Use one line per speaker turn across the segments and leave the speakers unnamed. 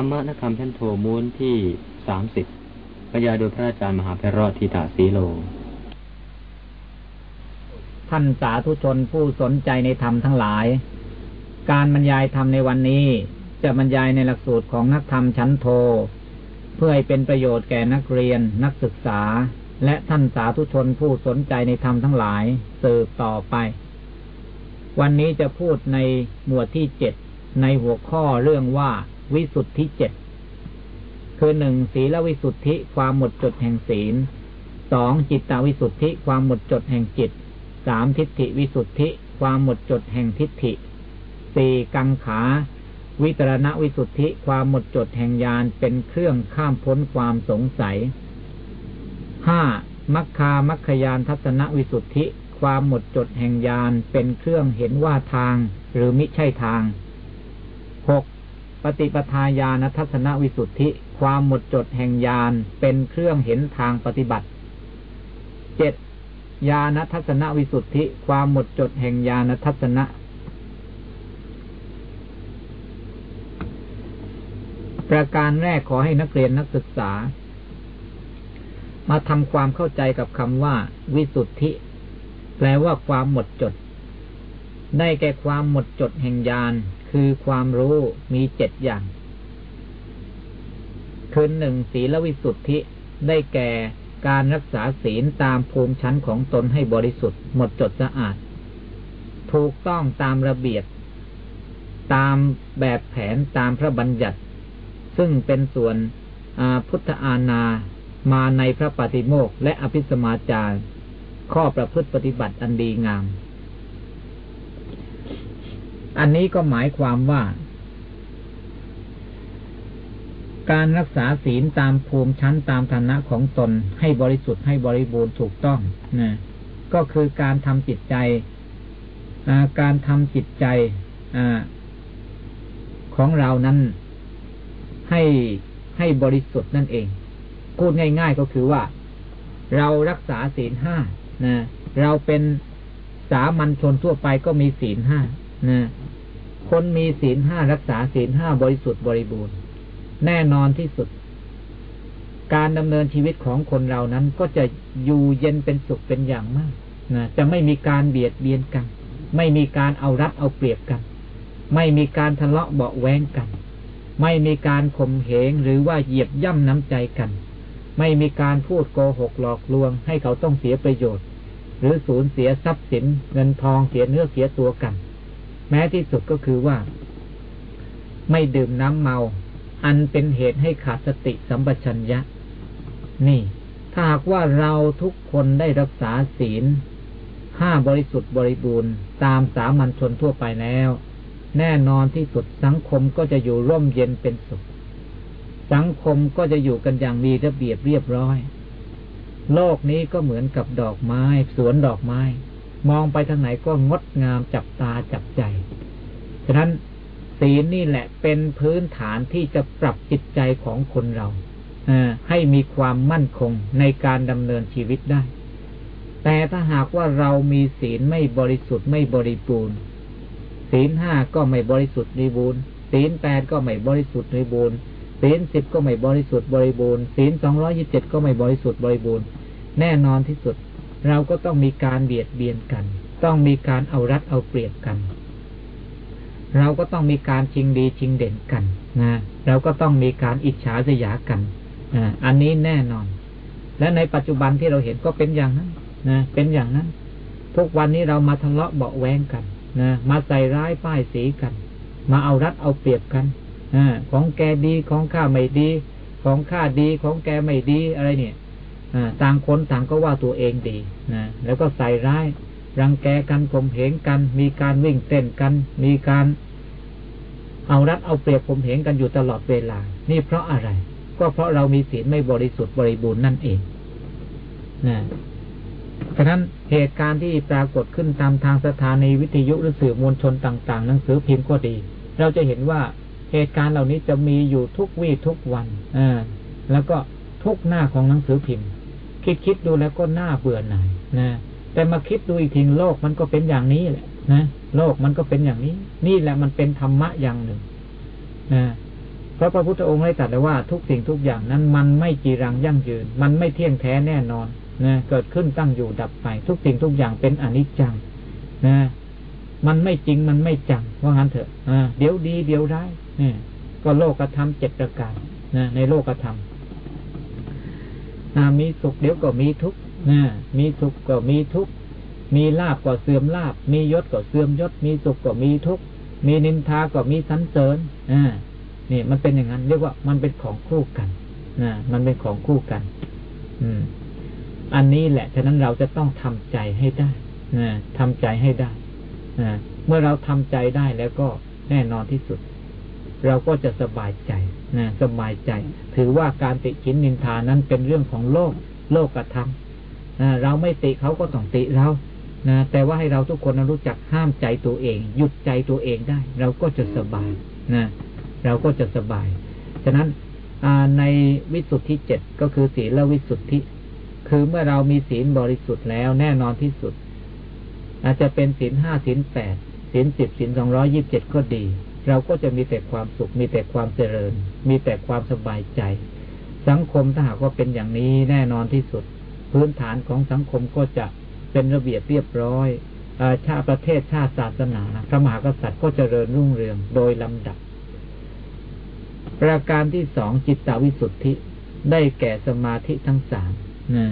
รรมะนคำชั้นโทมูลที่สามสิบบรรยายโดยพระอาจารย์มหาเพรอดทิตาสีโล
ท่านสาธุชนผู้สนใจในธรรมทั้งหลาย การบรรยายธรรมในวันนี้จะบรรยายในหลักสูตรของนักธรรมชั้นโท เพื่อให้เป็นประโยชน์แก่นักเรียน นักศึกษา และท่านสาธุชนผู้สนใจในธรรมทั้งหลายสืบต่อไป วันนี้จะพูดในหมวดที่เจ็ดในหัวข้อเรื่องว่า วิสุทธิเจ็ดคือหนึ่งศีลวิสุทธิความหมดจดแห่งศีลสองจิตตวิสุทธิความหมดจดแห่งจิตสามทิฏฐิวิสุทธิความหมดจดแห่งทิฏฐิสี่กังขา วิตรณวิสุทธิความหมดจดแห่งญาณเป็นเครื่องข้ามพ้นความสงสัยห้ามัคคามัคคยานทัศนวิสุทธิ ความหมดจดแห่งญาณเป็นเครื่องเห็นว่าทาง หรือมิใช่ทางหก ปฏิปทาญาณทัศนวิสุทธิ ความหมดจดแห่งญาณเป็นเครื่องเห็นทางปฏิบัติเจ็ดญาณทัศนวิสุทธิ ความหมดจดแห่งญาณทัศนะประการแรกขอให้นักเรียนนักศึกษา มาทำความเข้าใจกับคำว่า วิสุทธิ แปลว่าความหมดจด ได้แก่ความหมดจดแห่งญาณ คือความรู้มีเจ็ดอย่าง คือหนึ่งศีลวิสุทธิได้แก่การรักษาศีลตามภูมิชั้นของตนให้บริสุทธิ์หมดจดสะอาด ถูกต้องตามระเบียบ ตามแบบแผนตามพระบัญญัติ ซึ่งเป็นส่วนพุทธาณามาในพระปฏิโมกและอภิสมาจารข้อประพฤติปฏิบัติอันดีงาม อันนี้ก็หมายความว่า การรักษาศีลตามภูมิชั้นตามฐานะของตนให้บริสุทธิ์ให้บริบูรณ์ถูกต้องนะก็คือการทำจิตใจการทำจิตใจอของเรานั้นให้ให้บริสุทธิ์นั่นเอง พูดง่ายๆก็คือว่า เรารักษาศีลห้านะเราเป็นสามัญชนทั่วไปก็มีศีลห้า นะคนมีศีลห้ารักษาศีลห้าบริสุทธิ์บริบูรณ์ แน่นอนที่สุด การดำเนินชีวิตของคนเรานั้นก็จะอยู่เย็นเป็นสุขเป็นอย่างมากนะจะไม่มีการเบียดเบียนกัน ไม่มีการเอารัดเอาเปรียบกัน ไม่มีการทะเลาะเบาแวงกัน ไม่มีการข่มเหงหรือว่าเหยียบย่ำน้ำใจกัน ไม่มีการพูดโกหกหลอกลวง ให้เขาต้องเสียประโยชน์ หรือสูญเสียทรัพย์สินเงินทองเสียเนื้อเสียตัวกัน แม้ที่สุดก็คือว่า ไม่ดื่มน้ำเมา อันเป็นเหตุให้ขาดสติสัมปชัญญะ นี่ ถ้าหากว่าเราทุกคนได้รักษาศีลห้าบริสุทธิ์บริบูรณ์ตามสามัญชนทั่วไปแล้ว แน่นอนที่สุดสังคมก็จะอยู่ร่มเย็นเป็นสุข สังคมก็จะอยู่กันอย่างมีระเบียบเรียบร้อย โลกนี้ก็เหมือนกับดอกไม้ สวนดอกไม้ มองไปทางไหนก็งดงามจับตาจับใจ ฉะนั้นศีลนี่แหละเป็นพื้นฐานที่จะปรับจิตใจของคนเราให้มีความมั่นคงในการดำเนินชีวิตได้ แต่ถ้าหากว่าเรามีศีลไม่บริสุทธิ์ไม่บริบูรณ์ศีลห้าก็ไม่บริสุทธิ์บริบูรณ์ศีลแปดก็ไม่บริสุทธิ์บริบูรณ์ศีลสิบก็ไม่บริสุทธิ์บริบูรณ์ศีลสองร้อยิบเจ็ดก็ไม่บริสุทธิ์บริบูรณ์แน่นอนที่สุด เราก็ต้องมีการเบียดเบียนกัน ต้องมีการเอารัดเอาเปรียบกัน เราก็ต้องมีการชิงดีชิงเด่นกันนะเราก็ต้องมีการอิจฉาสยากันอันนี้แน่นอน และในปัจจุบันที่เราเห็นก็เป็นอย่างนั้นนะเป็นอย่างนั้น ทุกวันนี้เรามาทะเลาะเบาแวงกันนะมาใส่ร้ายป้ายสีกัน มาเอารัดเอาเปรียบกันอของแกดีของข้าไม่ดี ของข้าดีของแกไม่ดีอะไรเนี่ยต่างคนต่างก็ว่าตัวเองดี นะแล้วก็ใส่ร้ายรังแกกันข่มเหงกัน มีการวิ่งเต้นกัน มีการเอารัดเอาเปรียบข่มเหงกันอยู่ตลอดเวลา นี่เพราะอะไร ก็เพราะเรามีศีลไม่บริสุทธิ์บริบูรณ์นั่นเองนะฉะนั้นเหตุการณ์ที่ปรากฏขึ้นตามทางสถานีวิทยุหรือสื่อมวลชนต่างๆ หนังสือพิมพ์ก็ดี เราจะเห็นว่าเหตุการณ์เหล่านี้จะมีอยู่ทุกวี่ทุกวันอ่าแล้วก็ทุกหน้าของหนังสือพิมพ์ คิดคิดดูแล้วก็น่าเบื่อหน่ายนะแต่มาคิดดูอีกทีโลกมันก็เป็นอย่างนี้แหละนะโลกมันก็เป็นอย่างนี้ นี่แหละมันเป็นธรรมะอย่างหนึ่งนะเพราะพระพุทธองค์ได้ตรัสไว้ว่าทุกสิ่งทุกอย่างนั้นมันไม่จีรังยั่งยืน มันไม่เที่ยงแท้แน่นอนนะเกิดขึ้นตั้งอยู่ดับไป ทุกสิ่งทุกอย่างเป็นอนิจจังนะมันไม่จริงมันไม่จังว่างั้นเถอะอ่าเดี๋ยวดีเดี๋ยวร้ายนี่ก็โลกธรรมเจ็ดประการนะในโลกธรรม มีสุขเดี๋ยวก็มีทุกข์นะมีสุขก็มีทุกข์มีลาบก็เสื่อมลาบ มียศก็เสื่อมยศ มีสุขก็มีทุกข์มีนินทาก็มีสันเสริญอ่านี่มันเป็นอย่างนั้น เรียกว่ามันเป็นของคู่กันนะมันเป็นของคู่กัน อืม อันนี้แหละ ฉะนั้นเราจะต้องทำใจให้ได้นะทำใจให้ได้นะเมื่อเราทำใจได้แล้วก็แน่นอนที่สุด เราก็จะสบายใจนะสบายใจ ถือว่าการติชินนินทานั้นเป็นเรื่องของโลก โลกกระทำนะเราไม่ติเขาก็ต้องติเรานะแต่ว่าให้เราทุกคนรู้จักห้ามใจตัวเอง หยุดใจตัวเองได้ เราก็จะสบายนะเราก็จะสบาย ฉะนั้นในวิสุทธิเจ็ดก็คือศีลวิสุทธิ คือเมื่อเรามีศีลบริสุทธิ์แล้วแน่นอนที่สุด อาจจะเป็นศีลห้าศีลแปดศีลสิบศีลสองร้อยิบเจ็ดก็ดี เราก็จะมีแต่ความสุข มีแต่ความเจริญ มีแต่ความสบายใจ สังคมถ้าหากว่าเป็นอย่างนี้แน่นอนที่สุด พื้นฐานของสังคมก็จะเป็นระเบียบเรียบร้อยชาติประเทศชาติศาสนาพระมหากษัตริย์ก็จเจริญรุ่งเรืองโดยลำดับ ประการที่สองจิตตวิสุทธิได้แก่สมาธิทั้งสามนะ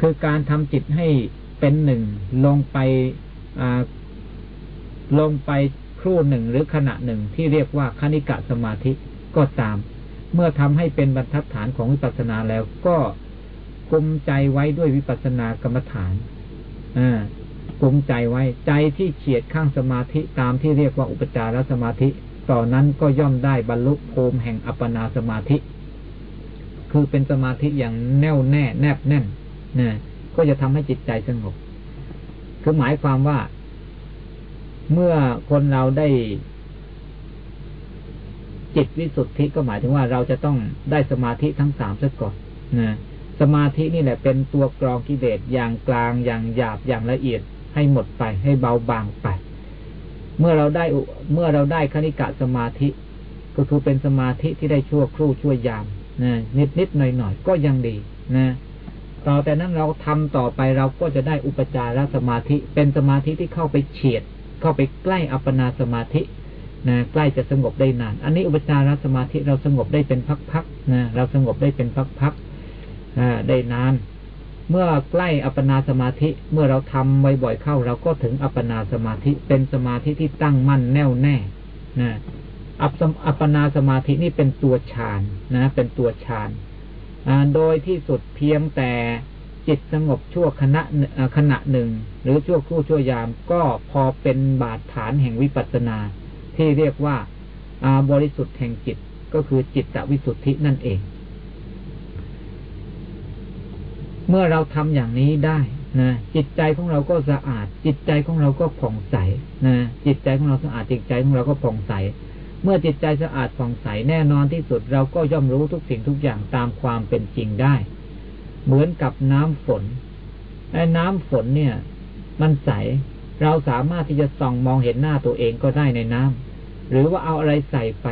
คือการทำจิตให้เป็นหนึ่งลงไปลงไป ครู่หนึ่งหรือขณะหนึ่งที่เรียกว่าคณิกะสมาธิก็ตาม เมื่อทำให้เป็นบรรทัดฐานของวิปัสสนาแล้วก็กุมใจไว้ด้วยวิปัสสนากรรมฐานอ่ากุมใจไว้ใจที่เฉียดข้างสมาธิตามที่เรียกว่าอุปจารสมาธิต่อนนั้นก็ย่อมได้บรรลุภูมิแห่งอัปปนาสมาธิ คือเป็นสมาธิอย่างแน่วแน่แนบแน่นนะก็จะทำให้จิตใจสงบ คือหมายความว่า เมื่อคนเราได้จิตวิสุทธิก็หมายถึงว่าเราจะต้องได้สมาธิทั้งสามซะก่อนนะสมาธินี่แหละเป็นตัวกรองกิเลสอย่างกลางอย่างหยาบอย่างละเอียดให้หมดไปให้เบาบางไป เมื่อเราได้เมื่อเราได้คณิกะสมาธิ ก็คือเป็นสมาธิที่ได้ชั่วครู่ชั่วยามนะนิดนิดหน่อยหน่อยก็ยังดีนะต่อแต่นั้นเราทำต่อไปเราก็จะได้อุปจารสมาธิ เป็นสมาธิที่เข้าไปเฉียด เข้าไปใกล้อัปปนาสมาธินะใกล้จะสงบได้นาน อันนี้อุปจารสมาธิเราสงบได้เป็นพักๆนะเราสงบได้เป็นพักๆได้นาน เมื่อใกล้อัปปนาสมาธิเมื่อเราทำบ่อยๆเข้า เราก็ถึงอัปปนาสมาธิเป็นสมาธิที่ตั้งมั่นแน่วแน่นะอัปอัปปนาสมาธินี่เป็นตัวฌานนะ เป็นตัวฌานโดยที่สุดเพียงแต่ จิตสงบชั่วขณะขณะหนึ่ง หรือชั่วครู่ชั่วยามก็พอเป็นบาดฐานแห่งวิปัสสนา ที่เรียกว่าบริสุทธิ์แห่งจิตก็คือจิตตวิสุทธินั่นเอง เมื่อเราทำอย่างนี้ได้นะจิตใจของเราก็สะอาด จิตใจของเราก็ผ่องใสนะจิตใจของเราสะอาดจิตใจของเราก็ผ่องใส เมื่อจิตใจสะอาดผ่องใสแน่นอนที่สุดเราก็ย่อมรู้ทุกสิ่งทุกอย่างตามความเป็นจริงได้ เหมือนกับน้ำฝนไอ้น้ำฝนเนี่ย มันใส เราสามารถที่จะส่องมองเห็นหน้าตัวเองก็ได้ในน้ำหรือว่าเอาอะไรใส่ไป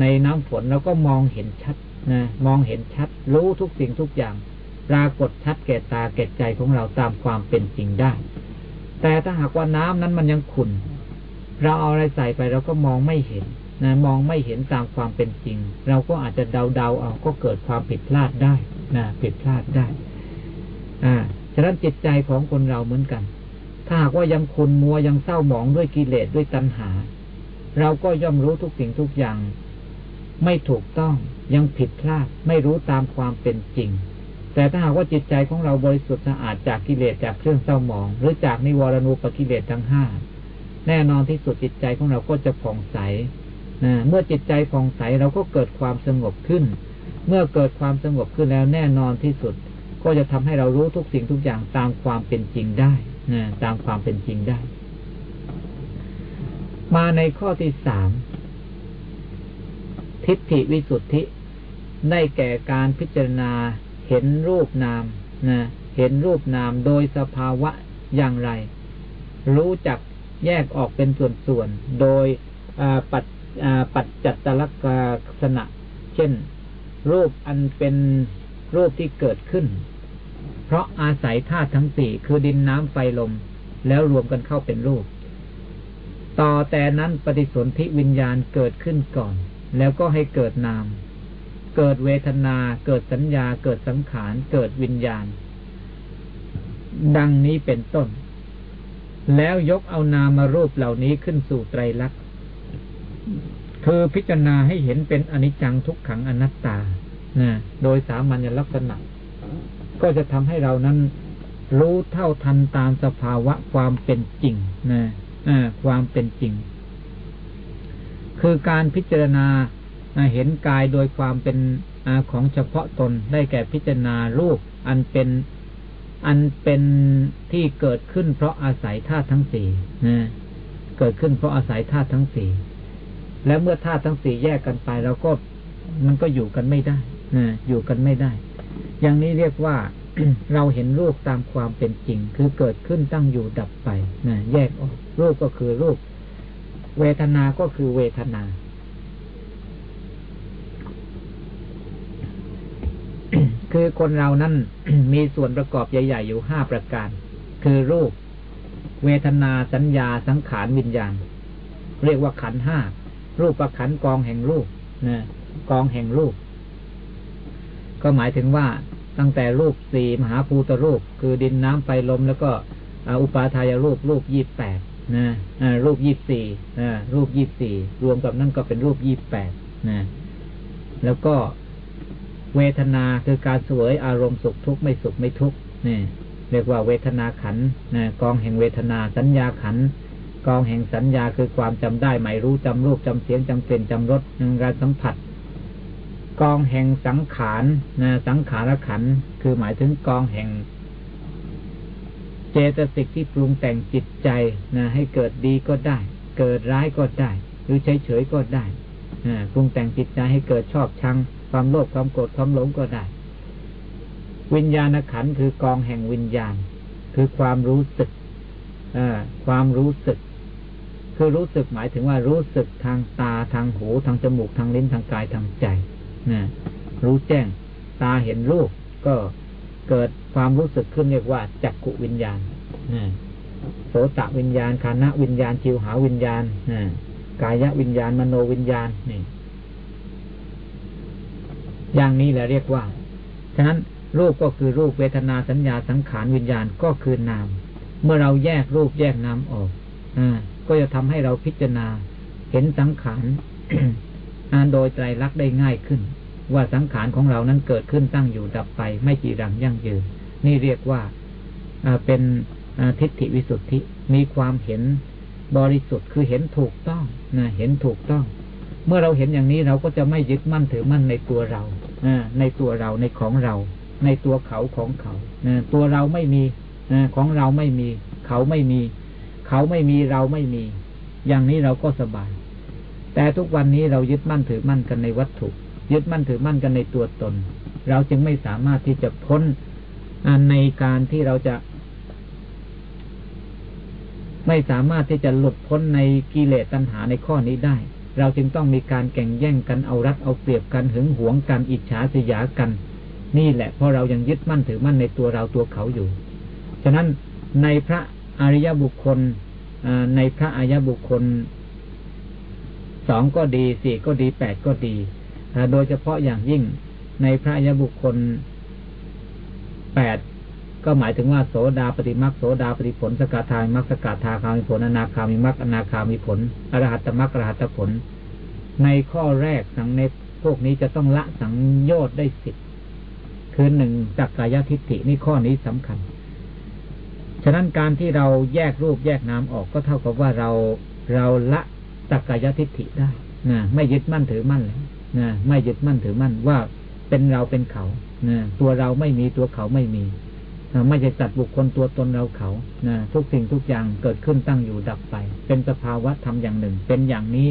ในน้ำฝนเราก็มองเห็นชัดนะมองเห็นชัด รู้ทุกสิ่งทุกอย่าง ปรากฏชัดแก่ตาแก่ใจของเราตามความเป็นจริงได้ แต่ถ้าหากว่าน้ำนั้นมันยังขุ่นเราเอาอะไรใส่ไปเราก็มองไม่เห็นนะมองไม่เห็นตามความเป็นจริง เราก็อาจจะเดาเดาเอาก็เกิดความผิดพลาดได้ นะผิดพลาดได้ อ่า ฉะนั้นจิตใจของคนเราเหมือนกัน ถ้าหากว่ายังคุณมัวยังเศร้าหมองด้วยกิเลสด้วยตัณหา เราก็ย่อมรู้ทุกสิ่งทุกอย่าง ไม่ถูกต้องยังผิดพลาดไม่รู้ตามความเป็นจริง แต่ถ้าหากว่าจิตใจของเราบริสุทธิ์สะอาดจากกิเลสจากเครื่องเศร้าหมอง หรือจากนิวรณูปกิเลสทั้งห้าแน่นอนที่สุดจิตใจของเราก็จะผ่องใสเมื่อจิตใจผ่องใสเราก็เกิดความสงบขึ้น เมื่อเกิดความสงบขึ้นแล้วแน่นอนที่สุด ก็จะทำให้เรารู้ทุกสิ่งทุกอย่างตามความเป็นจริงได้นะตามความเป็นจริงได้ มาในข้อที่สามทิฏฐิวิสุทธิ ได้แก่การพิจารณาเห็นรูปนามนะเห็นรูปนามโดยสภาวะอย่างไร รู้จักแยกออกเป็นส่วนๆ โดยปัจปัจจัตตลักษณะ เช่น รูปอันเป็นรูปที่เกิดขึ้น เพราะอาศัยธาตุทั้งสี่คือดินน้ำไฟลม แล้วรวมกันเข้าเป็นรูป ต่อแต่นั้นปฏิสนธิวิญญาณเกิดขึ้นก่อน แล้วก็ให้เกิดนาม เกิดเวทนา เกิดสัญญา เกิดสังขาร เกิดวิญญาณ ดังนี้เป็นต้น แล้วยกเอานามารูปเหล่านี้ขึ้นสู่ไตรลักษณ์ คือพิจารณาให้เห็นเป็นอนิจจังทุกขังอนัตตานะโดยสามัญลักษณะ ก็จะทำให้เรานั้นรู้เท่าทันตามสภาวะความเป็นจริงนะความเป็นจริง คือการพิจารณาเห็นกายโดยความเป็นอของเฉพาะตนได้แก่พิจารณารูปอันเป็นอันเป็นที่เกิดขึ้นเพราะอาศัยธาตุทั้งสี่นะเกิดขึ้นเพราะอาศัยธาตุทั้งสี่ และเมื่อธาตุทั้งสี่แยกกันไปเราก็มันก็อยู่กันไม่ได้นะอยู่กันไม่ได้ อย่างนี้เรียกว่าเราเห็นรูปตามความเป็นจริง คือเกิดขึ้นตั้งอยู่ดับไปนะแยกออก รูปก็คือรูป เวทนา ก็คือเวทนา คือคนเรานั้นมีส่วนประกอบใหญ่ ๆ อยู่ห้าประการ คือรูป เวทนาสัญญาสังขารวิญญาณ เรียกว่าขันห้า รูปประขันกองแห่งรูปนะกองแห่งรูป ก็หมายถึงว่าตั้งแต่รูปสี่มหาภูตรูป คือดินน้ำไฟลม แล้วก็อุปาทายรูป รูปยี่แปดนะรูปยี่สี่รูปยี่สี่รวมกับนั่นก็เป็นรูปยี่แปดนะแล้วก็เวทนาคือการสวยอารมณ์สุขทุกข์ไม่สุขไม่ทุกข์นี่เรียกว่าเวทนาขันนะกองแห่งเวทนาสัญญาขัน กองแห่งสัญญาคือความจำได้หมายรู้จำรูปจำเสียงจำกลิ่นจำรสการสัมผัส กองแห่งสังขารนะสังขารขันคือหมายถึงกองแห่ง เจตสิกที่ปรุงแต่งจิตใจนะให้เกิดดีก็ได้ เกิดร้ายก็ได้ หรือเฉยเฉยก็ได้ปรุงแต่งจิตใจให้เกิดชอบชัง ความโลภความโกรธความหลงก็ได้ วิญญาณขันคือกองแห่งวิญญาณ คือความรู้สึกความรู้สึก คือรู้สึกหมายถึงว่ารู้สึกทางตาทางหูทางจมูกทางลิ้นทางกายทางใจนะรู้แจ้ง ตาเห็นรูปก็เกิดความรู้สึกขึ้นเรียกว่าจักกุวิญญาณนะโสตวิญญาณคานะวิญญาณจิวหาวิญญาณนะกายวิญญาณมโนวิญญาณนี่อย่างนี้แหละเรียกว่า ฉะนั้นรูปก็คือรูปเวทนาสัญญาสังขารวิญญาณก็คือนาม เมื่อเราแยกรูปแยกนามออกอ่า ก็จะทำให้เราพิจารณา เห็นสังขารโดยไตรลักได้ง่ายขึ้น ว่าสังขารของเรานั้นเกิดขึ้นตั้งอยู่ดับไป ไม่จีรังยั่งยืน นี่เรียกว่าเป็นทิฏฐิวิสุทธิมีความเห็นบริสุทธิ์คือเห็นถูกต้องนะเห็นถูกต้อง เมื่อเราเห็นอย่างนี้เราก็จะไม่ยึดมั่นถือมั่นในตัวเราในตัวเราในของเรา ในตัวเขาของเขาตัวเราไม่มีของเราไม่มี เขาไม่มี เขาไม่มีเราไม่มี อย่างนี้เราก็สบาย แต่ทุกวันนี้เรายึดมั่นถือมั่นกันในวัตถุ ยึดมั่นถือมั่นกันในตัวตน เราจึงไม่สามารถที่จะพ้นในการที่เราจะ ไม่สามารถที่จะหลุดพ้นในกิเลสตัณหาในข้อนี้ได้ เราจึงต้องมีการแข่งแย่งกันเอารัดเอาเปรียบกันหึงหวงกันอิจฉาสยากัน นี่แหละเพราะเรายังยึดมั่นถือมั่นในตัวเราตัวเขาอยู่ ฉะนั้นในพระอริยบุคคล ในพระอริยบุคคลสองก็ดีสี่ก็ดีแปดก็ดีโดยเฉพาะอย่างยิ่งในพระอายะบุคคลแปดก็หมายถึงว่าโสดาปฏิมักโสดาปฏิผลสกทามิมักสกทาคามิผลอนาคามิมักอนาคามิผลอรหัตมักอรหัตผล ในข้อแรกสังเนพวกนี้จะต้องละสังโยชน์ได้สิบคือหนึ่งจักกายทิฏฐินี่ข้อนี้สำคัญ ฉะนั้นการที่เราแยกรูปแยกนามออกก็เท่ากับว่าเราเราละสักกายทิฏฐิได้นะไม่ยึดมั่นถือมั่นเลยนะไม่ยึดมั่นถือมั่นว่าเป็นเราเป็นเขานะตัวเราไม่มีตัวเขาไม่มีไม่ใช่ตัดบุคคลตัวตนเราเขานะทุกสิ่งทุกอย่างเกิดขึ้นตั้งอยู่ดับไป เป็นสภาวะธรรมอย่างหนึ่ง เป็นอย่างนี้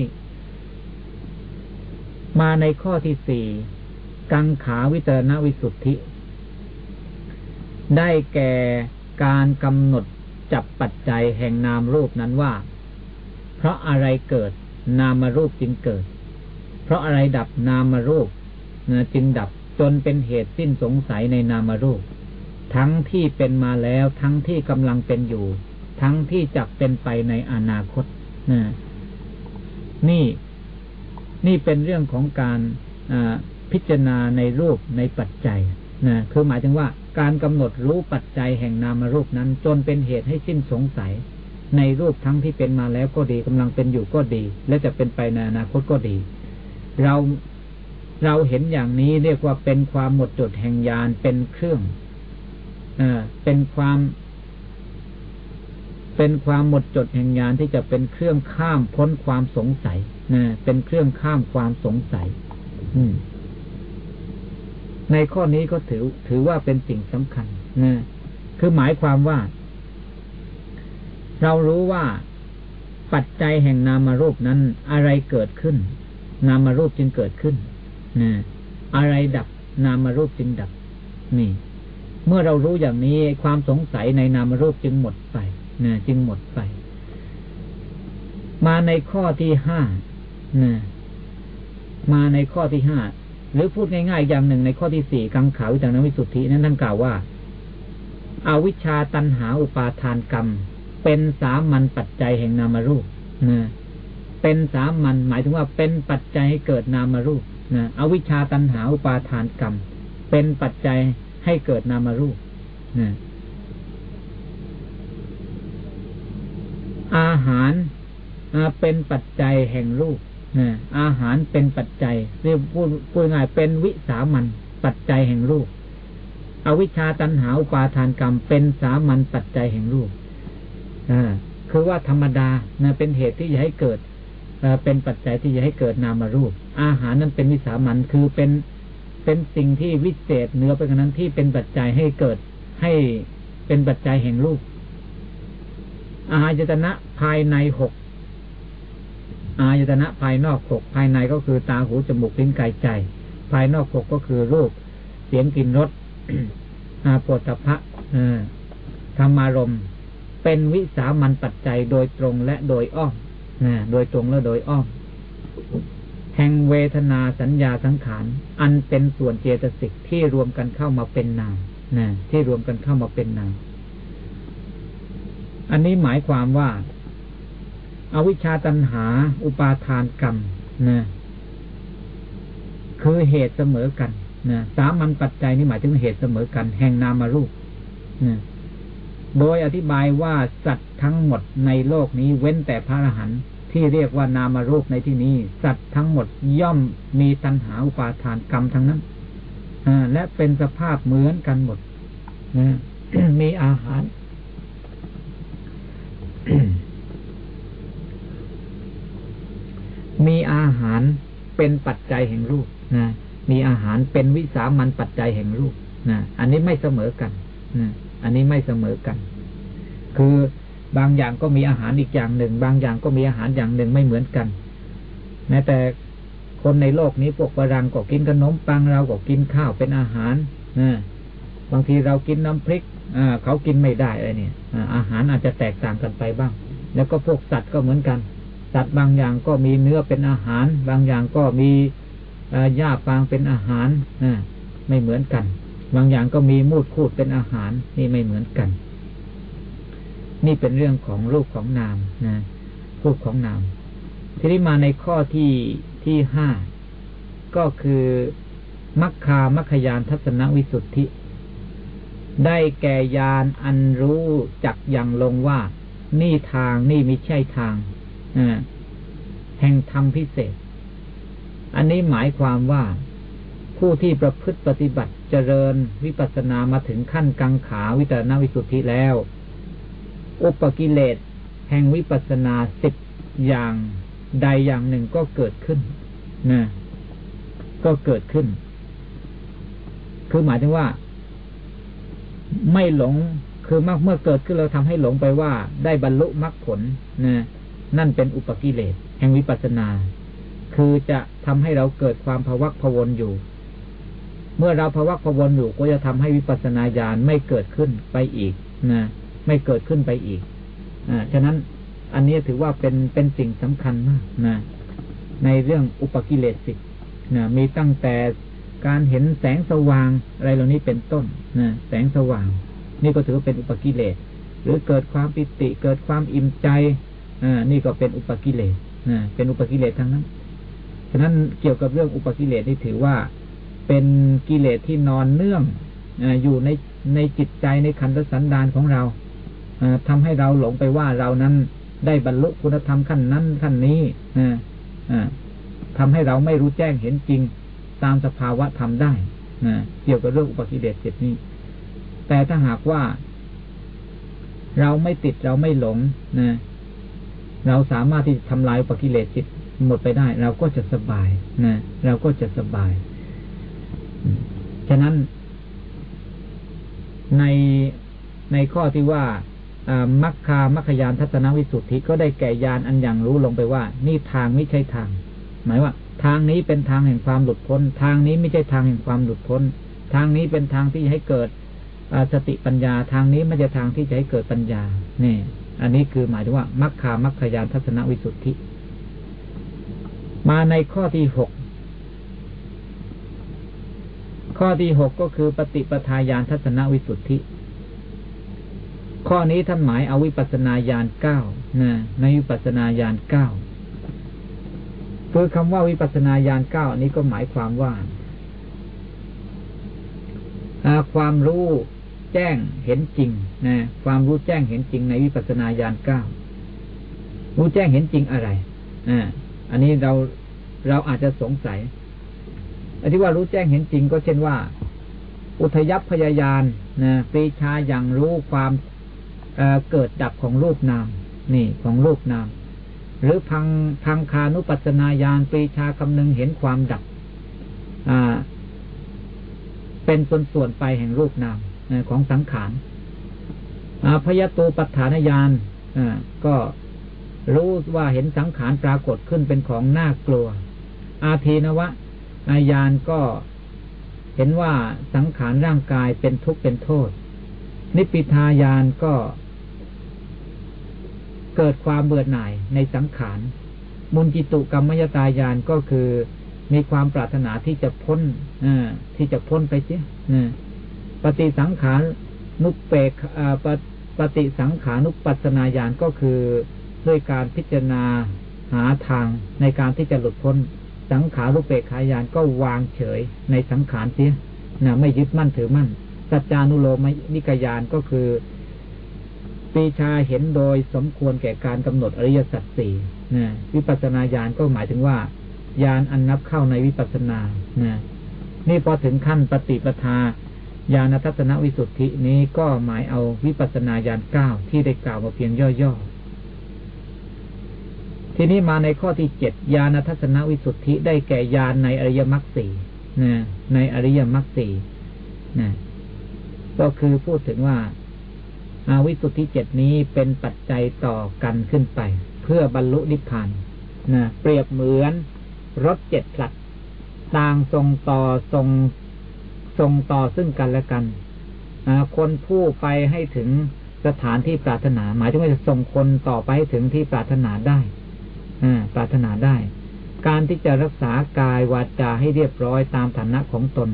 มาในข้อที่สี่กังขาวิจารณวิสุทธิ ได้แก่ การกำหนดจับปัจจัยแห่งนามรูปนั้นว่า เพราะอะไรเกิดนามรูปจึงเกิด เพราะอะไรดับนามรูปนะจึงดับจนเป็นเหตุสิ้นสงสัยในนามรูป ทั้งที่เป็นมาแล้วทั้งที่กำลังเป็นอยู่ ทั้งที่จะเป็นไปในอนาคตนะนี่ นี่เป็นเรื่องของการพิจารณาในรูปในปัจจัยนะคือหมายถึงว่า การกำหนดรู้ปัจจัยแห่งนามรูปนั้น จนเป็นเหตุให้สิ้นสงสัย ในรูปทั้งที่เป็นมาแล้วก็ดีกำลังเป็นอยู่ก็ดี และจะเป็นไปในอนาคตก็ดี เราเราเห็นอย่างนี้เรียกว่าเป็นความหมดจดแห่งญาณเป็นเครื่องเอเป็นความ เป็นความหมดจดแห่งญาณที่จะเป็นเครื่องข้ามพ้นความสงสัยนะเป็นเครื่องข้ามความสงสัย อืม ในข้อนี้ก็ถือ ถือว่าเป็นสิ่งสำคัญนะคือหมายความว่า เรารู้ว่าปัจจัยแห่งนามารูปนั้น อะไรเกิดขึ้น นามารูปจึงเกิดขึ้นนะอะไรดับ นามารูปจึงดับ นี่ เมื่อเรารู้อย่างนี้ความสงสัยในนามารูปจึงหมดไปนะจึงหมดไป มาในข้อที่ห้านะมาในข้อที่ห้า หรือพูดง่ายๆอย่างหนึ่งในข้อที่สี่กังขาวิจารณวิสุทธินั้นท่านกล่าวว่าอาวิชชาตันหาอุปาทานกรรม เป็นสามัญปัจจัยแห่งนามรูปนะเป็นสามัญหมายถึงว่าเป็นปัจจัยให้เกิดนามรูปนะอวิชชาตันหาอุปาทานกรรม เป็นปัจจัยให้เกิดนามรูปนะอาหารเป็นปัจจัยแห่งรูป อาหารเป็นปัจจัยเรียกพูดพูดง่ายเป็นวิสามันปัจจัยแห่งรูป อวิชชาตันหาอุปาทานกรรม เป็นสามัญปัจจัยแห่งรูปอ่าคือว่าธรรมดานะเป็นเหตุที่จะให้เกิดเป็นปัจจัยที่จะให้เกิดนามารูป อาหารนั้นเป็นวิสามันคือเป็นเป็นสิ่งที่วิเศษเนื้อไปกว่านั้นที่เป็นปัจจัยให้เกิดให้เป็นปัจจัยแห่งรูป อาหารจตนะภายในหก อายตนะภายนอกหกภายในก็คือตาหูจมูกลิ้นกายใจ ภายนอกหกก็คือรูป เสียงกลิ่นรสอาปตพะธรรมารมเป็นวิสามันปัจจัยโดยตรงและโดยอ้อมโดยตรงและโดยอ้อม แห่งเวทนาสัญญาสังขาร อันเป็นส่วนเจตสิกที่รวมกันเข้ามาเป็นนามที่รวมกันเข้ามาเป็นนาม อันนี้หมายความว่า อวิชชาตันหา อุปาทานกรรมนะคือเหตุเสมอกันนะสามัญปัจจัยนี่หมายถึงเหตุเสมอกัน แห่งนามารูปนะโดยอธิบายว่าสัตว์ทั้งหมดในโลกนี้เว้นแต่พระอรหันต์ที่เรียกว่านามารูปในที่นี้ สัตว์ทั้งหมดย่อมมีตัณหาอุปาทานกรรมทั้งนั้นและเป็นสภาพเหมือนกันหมดนะมีอาหาร มีอาหารเป็นปัจจัยแห่งรูปนะมีอาหารเป็นวิสามันปัจจัยแห่งรูปนะอันนี้ไม่เสมอกันนะอันนี้ไม่เสมอกัน คือบางอย่างก็มีอาหารอีกอย่างหนึ่ง บางอย่างก็มีอาหารอย่างหนึ่งไม่เหมือนกันแม้แต่คนในโลกนี้พวกฝรั่งก็กินขนมปังเราก็กินข้าวเป็นอาหารนะบางทีเรากินน้ำพริกเขากินไม่ได้อะไรเนี่ยอาหารอาจจะแตกต่างกันไปบ้าง แล้วก็พวกสัตว์ก็เหมือนกัน สัตว์บางอย่างก็มีเนื้อเป็นอาหาร บางอย่างก็มีหญ้าฟางเป็นอาหารไม่เหมือนกัน บางอย่างก็มีมูดคูดเป็นอาหาร นี่ไม่เหมือนกัน นี่เป็นเรื่องของรูปของนามนะรูปของนาม ทีนี้มาในข้อที่ที่ห้าก็คือมัคคามัคคยานทัศนวิสุทธิ ได้แก่ยานอันรู้จักอย่างลงว่า นี่ทางนี่มิใช่ทาง แห่งธรรมพิเศษ อันนี้หมายความว่าผู้ที่ประพฤติปฏิบัติเจริญวิปัสสนามาถึงขั้นกังขาวิตรณวิสุทธิแล้ว อุปกิเลสแห่งวิปัสสนาสิบอย่างใดอย่างหนึ่งก็เกิดขึ้นนะก็เกิดขึ้น คือหมายถึงว่า ไม่หลง คือเมื่อเกิดขึ้นเราทำให้หลงไปว่า ได้บรรลุมรรคผลนะ นั่นเป็นอุปกิเลสแห่งวิปัสนา คือจะทำให้เราเกิดความภวักพวนอยู่ เมื่อเราภวักพวนอยู่ก็จะทำให้วิปัสนาญาณไม่เกิดขึ้นไปอีกนะไม่เกิดขึ้นไปอีกอ่าฉะนั้นอันนี้ถือว่าเป็นเป็นสิ่งสำคัญมากนะในเรื่องอุปกิเลสสินะมีตั้งแต่การเห็นแสงสว่างอะไรเหล่านี้เป็นต้นนะแสงสว่าง นี่ก็ถือว่าเป็นอุปกิเลสหรือเกิดความปิติเกิดความอิ่มใจ อ่านี่ก็เป็นอุปกิเลสนะเป็นอุปกิเลสทั้งนั้นฉะนั้นเกี่ยวกับเรื่องอุปกิเลสนี่ถือว่าเป็นกิเลสที่นอนเนื่องออยู่ในในจิตใจในขันธสันดานของเราทำให้เราหลงไปว่าเรานั้นได้บรรลุคุณธรรมขั้นนั้นขั้นนี้ทำให้เราไม่รู้แจ้งเห็นจริงตามสภาวะธรรมได้เกี่ยวกับเรื่องอุปกิเลสเจ็ดนี้ แต่ถ้าหากว่า เราไม่ติดเราไม่หลงนะ เราสามารถที่จะทำลายอุปกิเลสจิตหมดไปได้ เราก็จะสบายนะเราก็จะสบาย ฉะนั้นในในข้อที่ว่ามัคคามัคคยานทัศนวิสุทธิก็ได้แก่ยานอันอย่างรู้ลงไปว่า นี่ทางไม่ใช่ทาง หมายว่า ทางนี้เป็นทางแห่งความหลุดพ้น ทางนี้ไม่ใช่ทางแห่งความหลุดพ้น ทางนี้เป็นทางที่ให้เกิดสติปัญญา ทางนี้ไม่ใช่ทางที่จะให้เกิดปัญญานี่ อันนี้คือหมายถึงว่ามัคคามัคคยานทัศนวิสุทธิ มาในข้อที่หกข้อที่หกก็คือปฏิปทาญาณทัศนวิสุทธิ ข้อนี้ท่านหมายเอาวิปัสนาญาณเก้านะในวิปัสนาญาณเก้าคือคำว่าวิปัสนาญาณเก้านี้ก็หมายความว่าความรู้ แจ้งเห็นจริงนะความรู้แจ้งเห็นจริงในวิปัสสนาญาณเก้ารู้แจ้งเห็นจริงอะไรอ่าอันนี้เราเราอาจจะสงสัยอันที่ว่ารู้แจ้งเห็นจริงก็เช่นว่า อุทยัพพยายานนะปรีชาอย่างรู้ความเเกิดดับของรูปนาม นี่ของรูปนาม หรือพังพังคานุปัสนาญาณปรีชาคำนึงเห็นความดับ อ่า เป็นส่วนส่วนไปแห่งรูปนาม ของสังขารพยตูปัฏฐานญาณก็รู้ว่าเห็นสังขารปรากฏขึ้นเป็นของน่ากลัว อาทีนวะอาญานก็เห็นว่าสังขารร่างกายเป็นทุกข์เป็นโทษ นิปิทายานก็เกิดความเบื่อหน่ายในสังขาร มุนจิตุกรรมยตายานก็คือมีความปรารถนาที่จะพ้นอที่จะพ้นไปเสีย ปฏิสังขารนุปเปกปปฏิสังขานุปัสนาญาณก็คือด้วยการพิจารณาหาทางในการที่จะหลุดพ้น สังขารุเปกขายานก็วางเฉยในสังขารเสียนะไม่ยึดมั่นถือมั่น สัจจานุโลมนิกยานก็คือปีชาเห็นโดยสมควรแก่การกำหนดอริยสัจสี่นะวิปัสนาญาณก็หมายถึงว่าญาณอันนับเข้าในวิปัสนานะนี่พอถึงขั้นปฏิปทา ญาณทัศนวิสุทธินี้ก็หมายเอาวิปัสนาญาณเก้าที่ได้กล่าวมาเพียงย่อๆ ทีนี้มาในข้อที่เจ็ดญาณทัศนวิสุทธิได้แก่ญาณในอริยมรรคสี่นะในอริยมรรคสี่นะก็คือพูดถึงว่าอาวิสุทธิเจ็ดนี้เป็นปัจจัยต่อกันขึ้นไป เพื่อบรรลุนิพพานนะเปรียบเหมือนรถเจ็ดผลัดต่างทรงต่อทรง ทรงต่อซึ่งกันและกันคนผู้ไปให้ถึงสถานที่ปรารถนา หมายถึงว่าจะส่งคนต่อไปให้ถึงที่ปรารถนาได้ปรารถนาได้ การที่จะรักษากายวาจาให้เรียบร้อยตามฐานะของตน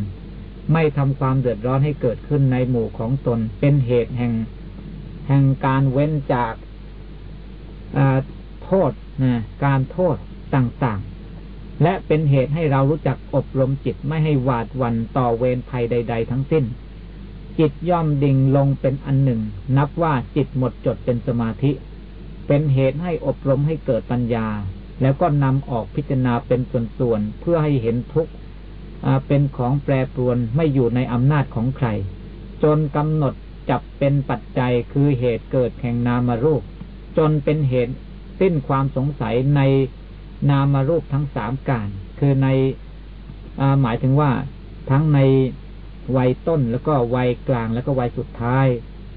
ไม่ทำความเดือดร้อนให้เกิดขึ้นในหมู่ของตน เป็นเหตุแห่ง แห่งการเว้นจากโทษนะการโทษต่าง และเป็นเหตุให้เรารู้จักอบรมจิตไม่ให้หวาดวันต่อเวรภัยใด ๆ ทั้งสิ้น จิตย่อมดิ่งลงเป็นอันหนึ่ง นับว่าจิตหมดจดเป็นสมาธิ เป็นเหตุให้อบรมให้เกิดปัญญา แล้วก็นำออกพิจารณาเป็นส่วนๆเพื่อให้เห็นทุกข์เป็นของแปรปรวนไม่อยู่ในอำนาจของใคร จนกำหนดจับเป็นปัจจัยคือเหตุเกิดแห่งนามารูป จนเป็นเหตุสิ้นความสงสัยใน นามารูปทั้งสามการ คือในหมายถึงว่าทั้งในวัยต้นแล้วก็วัยกลางแล้วก็วัยสุดท้าย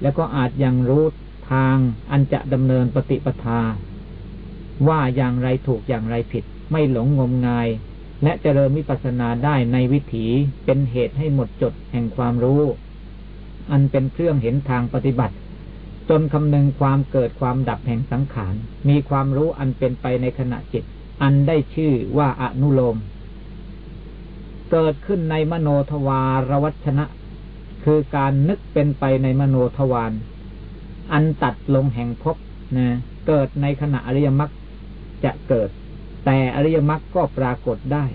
แล้วก็อาจยังรู้ทางอันจะดำเนินปฏิปทา ว่าอย่างไรถูกอย่างไรผิด ไม่หลงงมงาย และเจริญวิปัสสนาได้ในวิถีเป็นเหตุให้หมดจดแห่งความรู้ อันเป็นเครื่องเห็นทางปฏิบัติ จนคำนึงความเกิดความดับแห่งสังขาร มีความรู้อันเป็นไปในขณะจิต อันได้ชื่อว่าอนุโลม เกิดขึ้นในมโนทวารวัชนะ คือการนึกเป็นไปในมโนทวารอันตัดลงแห่งภพนะเกิดในขณะอริยมรรคจะเกิด แต่อริยมรรคก็ปรากฏได้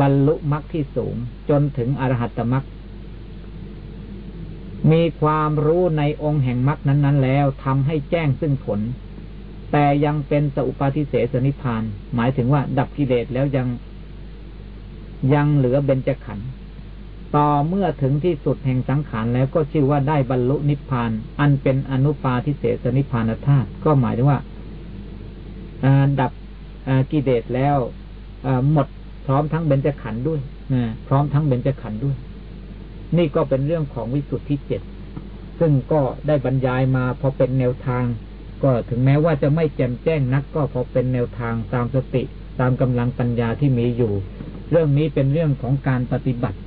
บรรลุมรรคที่สูงจนถึงอรหัตมรรคมีความรู้ในองค์แห่งมรรคนั้น ๆ แล้วทำให้แจ้งซึ่งผล แต่ยังเป็นสอุปาทิเสสนิพาน หมายถึงว่าดับกิเลสแล้วยังยังเหลือเบญจขันธ์ต่อเมื่อถึงที่สุดแห่งสังขารแล้วก็ชื่อว่าได้บรรลุนิพพาน อันเป็นอนุปาทิเสสนิพพานธาตุก็หมายถึงว่าดับกิเลสแล้วหมดพร้อมทั้งเบญจขันธ์ด้วยพร้อมทั้งเบญจขันธ์ด้วย นี่ก็เป็นเรื่องของวิสุทธิเจ็ดซึ่งก็ได้บรรยายมาพอเป็นแนวทาง ก็ถึงแม้ว่าจะไม่แจ่มแจ้งนักก็พอเป็นแนวทางตามสติ ตามกำลังปัญญาที่มีอยู่ เรื่องนี้เป็นเรื่องของการปฏิบัติ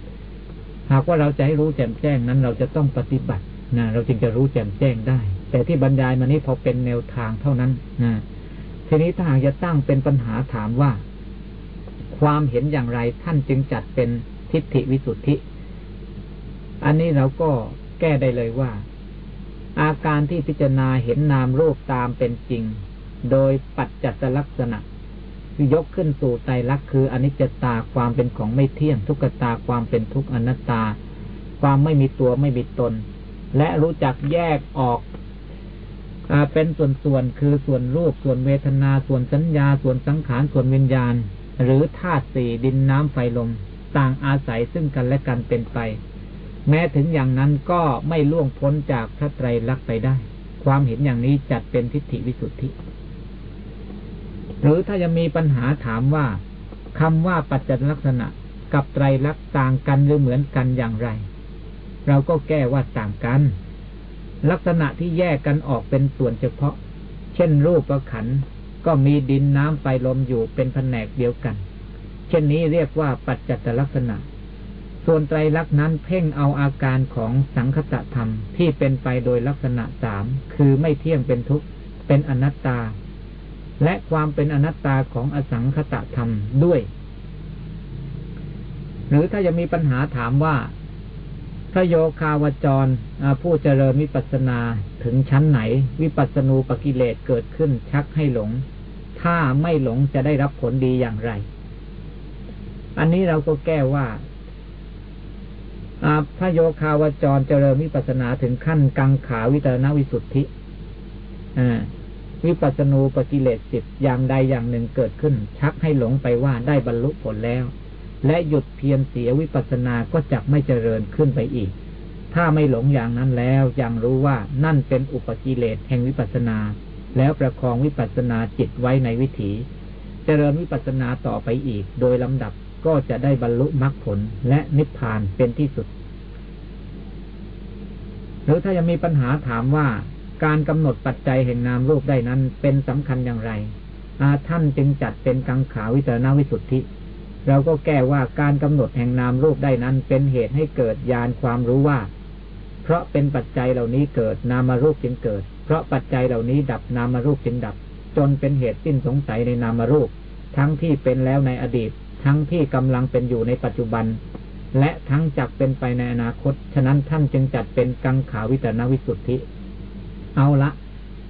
หากว่าเราจะให้รู้แจ่มแจ้งนั้น เราจะต้องปฏิบัตินะเราจึงจะรู้แจ่มแจ้งได้ แต่ที่บรรยายมานี้พอเป็นแนวทางเท่านั้นนะทีนี้ถ้าหากจะตั้งเป็นปัญหาถามว่า ความเห็นอย่างไรท่านจึงจัดเป็นทิฏฐิวิสุทธิ อันนี้เราก็แก้ได้เลยว่า อาการที่พิจารณาเห็นนามรูปตามเป็นจริง โดยปัจจัตลักษณะคือยกขึ้นสู่ใจรักคืออนิจจตาความเป็นของไม่เที่ยงทุกตาความเป็นทุกอนัตตา ความไม่มีตัวไม่มีตน และรู้จักแยกออกอเป็นส่วนๆคือส่วนรูปส่วนเวทนาส่วนสัญญา ส่วนสังขารส่วนวิญญาณ หรือธาตุสี่ดินน้ำไฟลม ต่างอาศัยซึ่งกันและกันเป็นไป แม้ถึงอย่างนั้นก็ไม่ล่วงพ้นจากพระไตรลักษณ์ไปได้ ความเห็นอย่างนี้จัดเป็นทิฏฐิวิสุทธิ หรือถ้ายังมีปัญหาถามว่าคำว่าปัจจัลักษณะกับไตรลักษณ์ต่างกันหรือเหมือนกันอย่างไร เราก็แก้ว่าต่างกัน ลักษณะที่แยกกันออกเป็นส่วนเฉพาะ เช่นรูปประขันก็มีดินน้ำไฟลมอยู่เป็นแผนกเดียวกัน เช่นนี้เรียกว่าปัจจัตลักษณะ ส่วนไตรลักษณ์นั้นเพ่งเอาอาการของสังคตธรรมที่เป็นไปโดยลักษณะสามคือไม่เที่ยงเป็นทุกข์เป็นอนัตตา และความเป็นอนัตตาของอสังคตธรรมด้วย หรือถ้าจะมีปัญหาถามว่า พระโยคาวจรผู้เจริญวิปัสนาถึงชั้นไหน วิปัสนูปกิเลสเกิดขึ้นชักให้หลง ถ้าไม่หลงจะได้รับผลดีอย่างไร อันนี้เราก็แก้ว่า พระโยคาวจรเจริญวิปัสนาถึงขั้นกังขาวิตรณวิสุทธิวิปัสณูปกิเลสสิบอย่างใดอย่างหนึ่งเกิดขึ้น ชักให้หลงไปว่าได้บรรลุผลแล้ว และหยุดเพียรเสียวิปัสนาก็จะไม่เจริญขึ้นไปอีก ถ้าไม่หลงอย่างนั้นแล้วยังรู้ว่านั่นเป็นอุปกิเลสแห่งวิปัสนา แล้วประคองวิปัสนาจิตไว้ในวิถี เจริญวิปัสนาต่อไปอีก โดยลำดับ ก็จะได้บรรลุมรรคผลและนิพพานเป็นที่สุด หรือถ้ายังมีปัญหาถามว่าการกำหนดปัจจัยแห่งนามรูปได้นั้นเป็นสำคัญอย่างไรอาท่านจึงจัดเป็นกังขาวิจารณวิสุทธิ เราก็แก้ว่าการกำหนดแห่งนามรูปได้นั้น เป็นเหตุให้เกิดญาณความรู้ว่า เพราะเป็นปัจจัยเหล่านี้เกิดนามารูปจึงเกิด เพราะปัจจัยเหล่านี้ดับนามารูปจึงดับ จนเป็นเหตุสิ้นสงสัยในนามารูป ทั้งที่เป็นแล้วในอดีต ทั้งที่กำลังเป็นอยู่ในปัจจุบัน และทั้งจักเป็นไปในอนาคต ฉะนั้นท่านจึงจัดเป็นกังขาวิจารณวิสุทธิ เอาละ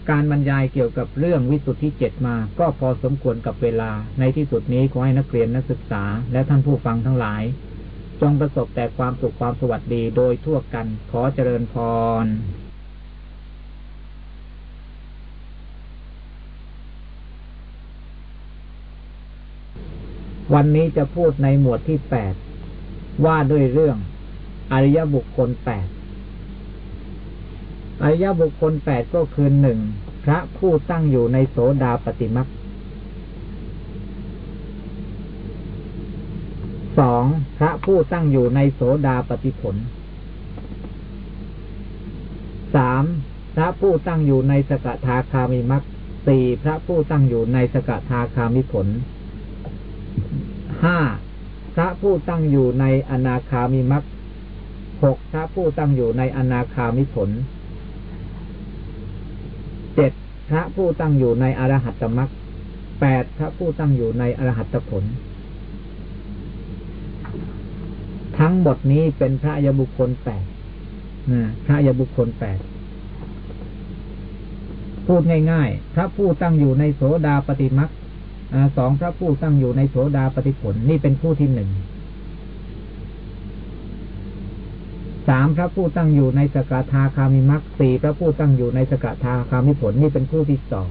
การบรรยายเกี่ยวกับเรื่องวิสุทธิเจ็ดมาก็พอสมควรกับเวลา ในที่สุดนี้ขอให้นักเรียนนักศึกษา และท่านผู้ฟังทั้งหลาย จงประสบแต่ความสุขความสวัสดีโดยทั่วกันขอเจริญพร วันนี้จะพูดในหมวดที่แปดว่าด้วยเรื่อง อริยบุคคลแปดอริยบุคคลแปดก็คือหนึ่งพระผู้ตั้งอยู่ในโสดาปฏิมักสองพระผู้ตั้งอยู่ในโสดาปฏิผลสามพระผู้ตั้งอยู่ในสกทาคามิมักสี่พระผู้ตั้งอยู่ในสกทาคามิผล ห้าพระผู้ตั้งอยู่ในอนาคามิมักหกพระผู้ตั้งอยู่ในอนาคามิผลเจ็ดพระผู้ตั้งอยู่ในอรหัตมรรคแปดพระผู้ตั้งอยู่ในอรหัตผล ทั้งหมดนี้เป็นพระยบุคคลแปดพระยบุคคลแปดพูดง่ายๆ พระผู้ตั้งอยู่ในโสดาปฏิมัก สองพระผู้ตั้งอยู่ในโสดาปฏิผลนี่เป็นคู่ที่หนึ่งสามพระผู้ตั้งอยู่ในสกทาคามิมักสี่พระผู้ตั้งอยู่ในสกทาคามิผลนี่เป็นคู่ที่สอง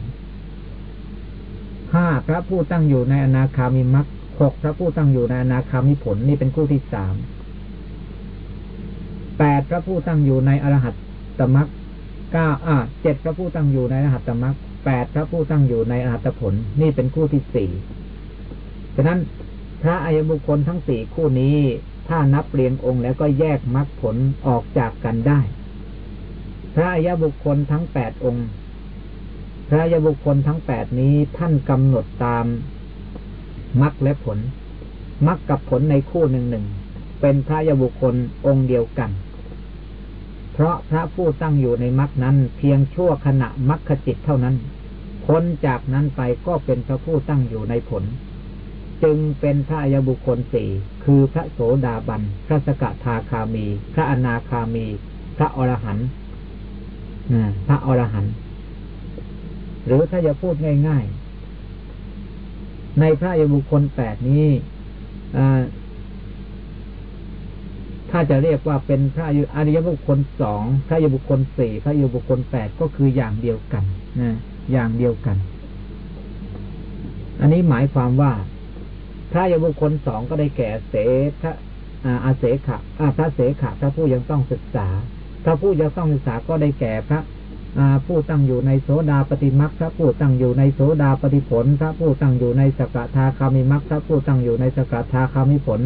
ห้าพระผู้ตั้งอยู่ในอนาคามิมักหกพระผู้ตั้งอยู่ในอนาคามิผลนี่เป็นคู่ที่สามแปดพระผู้ตั้งอยู่ในอรหัตตมักเก้าอ่าเจ็ดพระผู้ตั้งอยู่ในอรหัตตมัก แปดพระผู้ตั้งอยู่ในอรหัตผล นี่เป็นคู่ที่สี่ฉะนั้นพระอายบุคคลทั้งสี่คู่นี้ ถ้านับเรียงองค์แล้วก็แยกมรรคผลออกจากกันได้ พระอายบุคคลทั้งแปดองค์ พระอายบุคคลทั้งแปดนี้ท่านกำหนดตามมรรคและผลมรรคกับผลในคู่หนึ่งหนึ่งเป็นพระยบุคคลองค์เดียวกัน เพราะพระผู้ตั้งอยู่ในมรรคนั้น เพียงชั่วขณะมรรคจิตเท่านั้นพ้นจากนั้นไปก็เป็นพระผู้ตั้งอยู่ในผล จึงเป็นพระยบุคคลสี่คือพระโสดาบัน พระสกทาคามี พระอนาคามี พระอรหันต์พระอรหันต์หรือถ้าจะพูดง่าย ๆ ในพระยบุคคลแปดนี้ ถ้าจะเรียกว่าเป็นพระอริยบุคคลสองพระยบุคคลสี่พระยบุคคลแปดก็คืออย่างเดียวกันนะอย่างเดียวกัน อันนี้หมายความว่า พระยบุคคลสองก็ได้แก่เสพระอาเสขะพระเสขะพระผู้ยังต้องศึกษา พระผู้ยังต้องศึกษาก็ได้แก่พระผู้ตั้งอยู่ในโสดาปฏิมักพระผู้ตั้งอยู่ในโสดาปฏิผล พระผู้ตั้งอยู่ในสกทาคามิมักพระผู้ตั้งอยู่ในสกทาคามิผล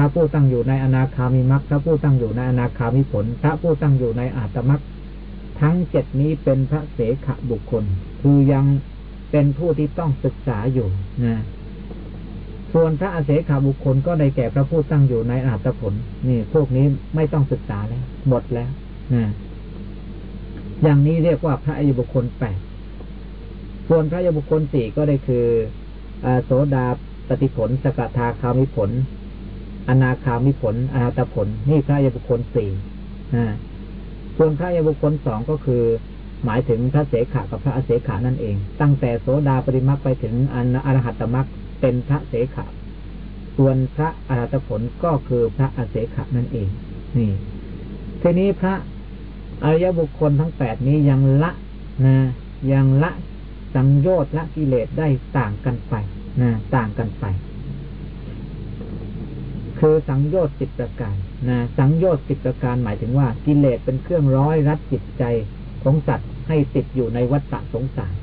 ระผู้ตั้งอยู่ในอนาคามิมักพระผู้ตั้งอยู่ในอนาคามิผล พระผู้ตั้งอยู่ในอาตมักทั้งเจ็ดนี้เป็นพระเสขบุคคล คือยังเป็นผู้ที่ต้องศึกษาอยู่นะส่วนพระอเสขาบุคคลก็ได้แก่พระผู้ตั้งอยู่ในอาตผล นี่ พวกนี้ไม่ต้องศึกษาแล้ว หมดแล้วนะอย่างนี้เรียกว่าพระอายบุคคลแปดส่วนพระอายบุคคลสี่ก็ได้คืออโสดาปฏิผล สกทาคามิผล อนาคามิผลอนาตผล นี่พระยบุคคลสี่ส่วนพระยบุคคลสองก็คือ หมายถึงพระเสขะกับพระอเสขานั่นเอง ตั้งแต่โสดาปริมักไปถึงอรหัตมักเป็นพระเสขะส่วนพระอรหัตผลก็คือพระอเสขะนั่นเอง นี่ ทีนี้พระอริยบุคคลทั้งแปดนี้ยังละนะยังละสังโยชน์ละกิเลสได้ต่างกันไปนะต่างกันไป คือสังโยชน์สิบประการนะสังโยชน์สิบประการหมายถึงว่า กิเลสเป็นเครื่องร้อยรัดจิตใจของสัตว์ให้ติดอยู่ในวัฏฏะสงสาร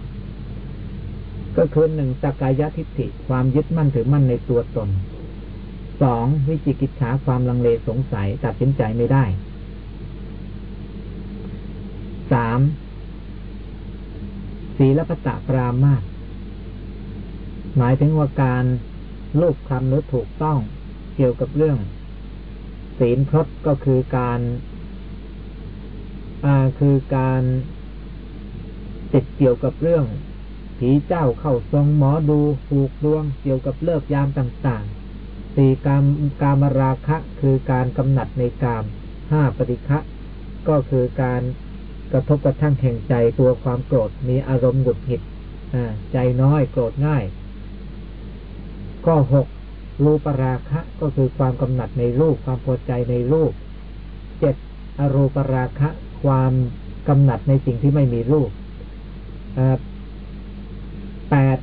ก็คือหนึ่งสกายทิฏฐิความยึดมั่นถือมั่นในตัวตนสองวิจิกิจฉาความลังเลสงสัยตัดสินใจไม่ได้สามศีลปตะปรามาตหมายถึงว่าการลูกคำหรือถูกต้อง เกี่ยวกับเรื่อง ศีลพรตก็คือการอ่าคือการติดเกี่ยวกับเรื่อง ผีเจ้าเข้าทรงหมอดูผูกดวงเกี่ยวกับเลิกยามต่างๆสี่กามกามราคะ คือการกำหนัดในกามห้าปฏิฆะก็คือการกระทบกระทั่งแห่งใจตัวความโกรธมีอารมณ์หงุดหงิดใจน้อยโกรธง่ายก็หก รูปราคะก็คือความกำหนัดในรูปความพอใจในรูปเจ็ดอรูปราคะ ความกำหนัดในสิ่งที่ไม่มีรูปแปด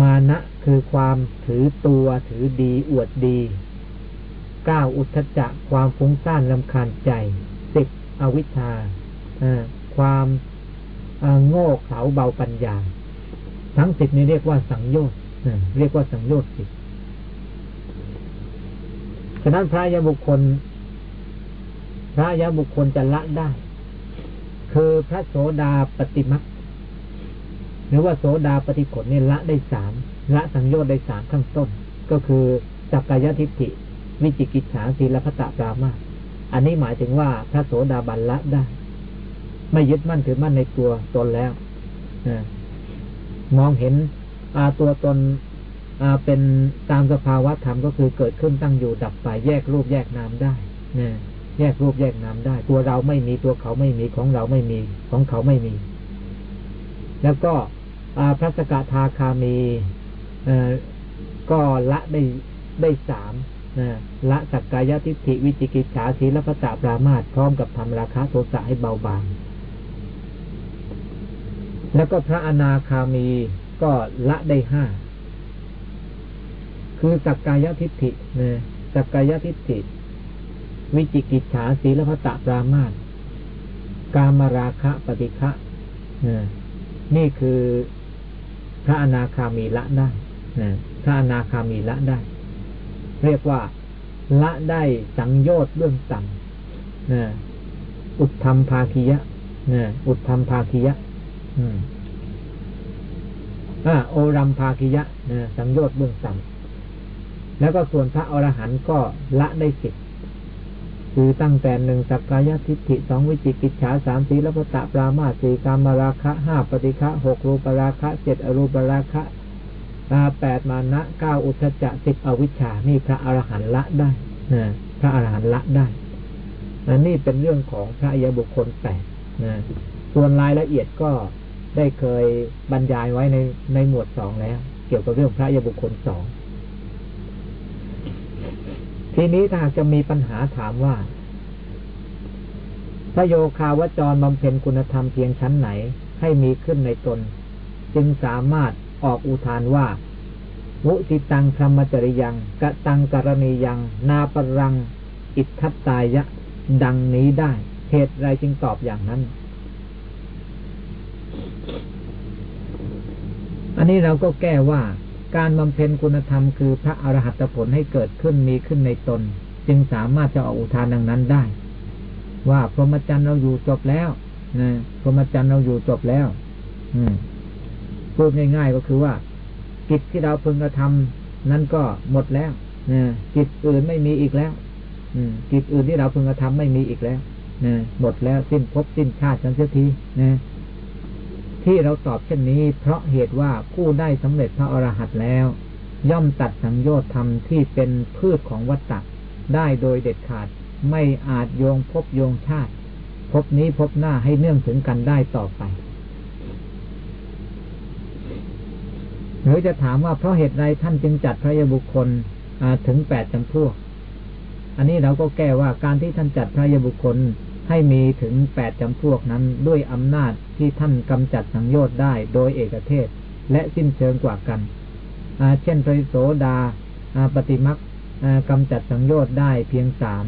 มานะคือความถือตัวถือดีอวดดีเก้าอุทธจักความฟุ้งซ่านลำคาญใจสิบอวิชชาความโง่เขลาเบาปัญญา ทั้งสิบนี้เรียกว่าสังโยชน์เรียกว่าสังโยชน์สิบ ฉะนั้นพระยาบุคคล พระยาบุคคลจะละได้ คือพระโสดาปฏิมักหรือว่าโสดาปฏิผลเนี่ยละได้สามละสังโยชน์ได้สามข้างต้น ก็คือจักกายทิฏฐิวิจิกิจฉาศีลพัตตปรามาอันนี้หมายถึงว่าพระโสดาบันละได้ ไม่ยึดมั่นถือมั่นในตัวตนแล้วมองเห็นอาตัวตน เป็นตามสภาวะธรรมก็คือเกิดขึ้นตั้งอยู่ดับไปแยกรูปแยกนามได้นะแยกรูปแยกนามได้ ตัวเราไม่มีตัวเขาไม่มีของเราไม่มีของเขาไม่มี แล้วก็พระสกทาคามีก็ละได้ได้สามละสักกายทิฏฐิวิจิกิจฉาสีละพะตะปรามาตพร้อมกับทำราคาโทสะให้เบาบาง แล้วก็พระอนาคามีก็ละได้ห้า คือสักกายทิฏฐินะสักกายทิฏฐิ วิจิกิจฉาสีละพะตะปรามาตกามราคะปฏิฆะนี่คือพระอนาคามีละได้พระอนาคามีละได้ เรียกว่าละได้สังโยชน์เบื้องต่ำนะอุทธรรมภาคียะนะอุทธรรมภาคียะอืมอ่าโอรัมภาคียะนะสังโยชน์เบื้องต่ำ แล้วก็ส่วนพระอรหันต์ก็ละได้สิบคือตั้งแต่หนึ่งสักกายทิฏฐิสองวิจิกิจฉาสามสีละพตะปรามาสี่กามราคะห้าปฏิฆะหกรูปราคะเจ็ดอรูปราคะแปดมานะเก้าอุทจะสิบอวิชชานี่พระอรหันต์ละได้นะพระอรหันต์ละได้อันนี้เป็นเรื่องของพระยบุคคลแปดนะส่วนรายละเอียดก็ได้เคยบรรยายไว้ในในหมวดสองแล้ว เกี่ยวกับเรื่องพระยบุคคลสอง ทีนี้ถ้าจะมีปัญหาถามว่า พระโยคาวจรบำเพ็ญคุณธรรมเพียงชั้นไหน ให้มีขึ้นในตน จึงสามารถออกอุทานว่ามุติตังธรรมจริยังกะตังกรณียัง นาปรัง อิทัตตายะ ดังนี้ได้เหตุไรจึงตอบอย่างนั้น อันนี้เราก็แก้ว่า การบำเพ็ญคุณธรรมคือพระอรหัตผลให้เกิดขึ้นมีขึ้นในตน จึงสามารถจะออกอุทานดังนั้นได้ ว่าพรหมจรรย์เราอยู่จบแล้วนะพรหมจรรย์เราอยู่จบแล้ว อืมพูดง่ายๆก็คือว่า กิจที่เราพึงกระทำนั้นก็หมดแล้วนะกิจอื่นไม่มีอีกแล้วกิจอื่นที่เราพึงกระทำไม่มีอีกแล้วนะหมดแล้วสิ้นภพสิ้นชาติกันเสียทีนะ ที่เราตอบเช่นนี้ เพราะเหตุว่าผู้ได้สำเร็จพระอรหันต์แล้ว ย่อมตัดสังโยชน์ธรรมที่เป็นพืชของวัตตะได้โดยเด็ดขาดไม่อาจโยงพบโยงชาติ พบนี้พบหน้าให้เนื่องถึงกันได้ต่อไป หรือจะถามว่าเพราะเหตุใดท่านจึงจัดพระยบุคคลถึงแปดจำพวก อันนี้เราก็แก้ว่าการที่ท่านจัดพระยบุคคล ให้มีถึงแปดจำพวกนั้นด้วยอำนาจที่ท่านกำจัดสังโยชน์ได้โดยเอกเทศ และสิ้นเชิงกว่ากัน เช่นพระโสดาปฏิมักกำจัดสังโยชน์ได้เพียงสาม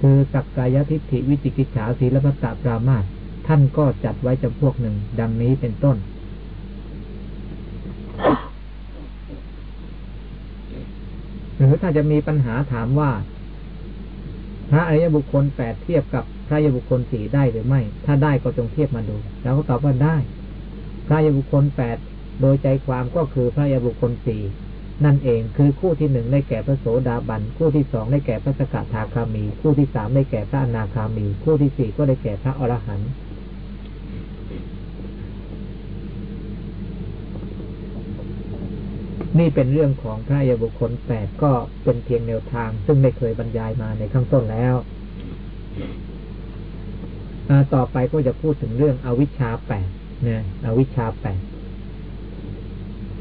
คือสักกายทิฏฐิวิจิกิจฉาศีลพัตตปรามาตท่านก็จัดไว้จำพวกหนึ่งดังนี้เป็นต้น หรือถ้าจะมีปัญหาถามว่า พระอริยบุคคลแปดเทียบกับ ระยบุคคลสี่ได้หรือไม่ ถ้าได้ก็จงเทียบมาดูแล้วก็ตอบว่าได้ พระยบุคคลแปดโดยใจความก็คือพระยบุคคลสี่นั่นเองคือคู่ที่หนึ่งได้แก่พระโสดาบัน คู่ที่สองได้แก่พระสกทาคามี คู่ที่สามได้แก่พระอนาคามี คู่ที่สี่ก็ได้แก่พระอรหันต์นี่เป็นเรื่องของพระยบุคคลแปดก็เป็นเพียงแนวทาง ซึ่งได้เคยบรรยายมาในข้างต้นแล้ว ต่อไปก็จะพูดถึงเรื่องอวิชชาแปดนะอวิชชาแปด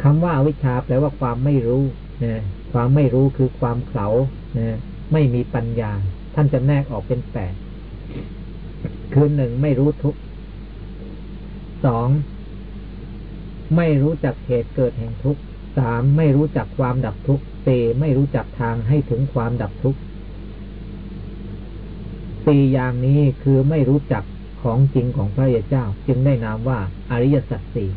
คำว่าอาวิชชาแปลว่าความไม่รู้นะความไม่รู้คือความเขลานะไม่มีปัญญา ท่านจะแนกออกเป็นแปดคือหนึ่งไม่รู้ทุกสองไม่รู้จักเหตุเกิดแห่งทุกข์สามไม่รู้จักความดับทุกข์สี่ไม่รู้จักทางให้ถึงความดับทุกข์ สี่อย่างนี้คือไม่รู้จักของจริงของพระเจ้า จึงได้นามว่าอริยสัจสี่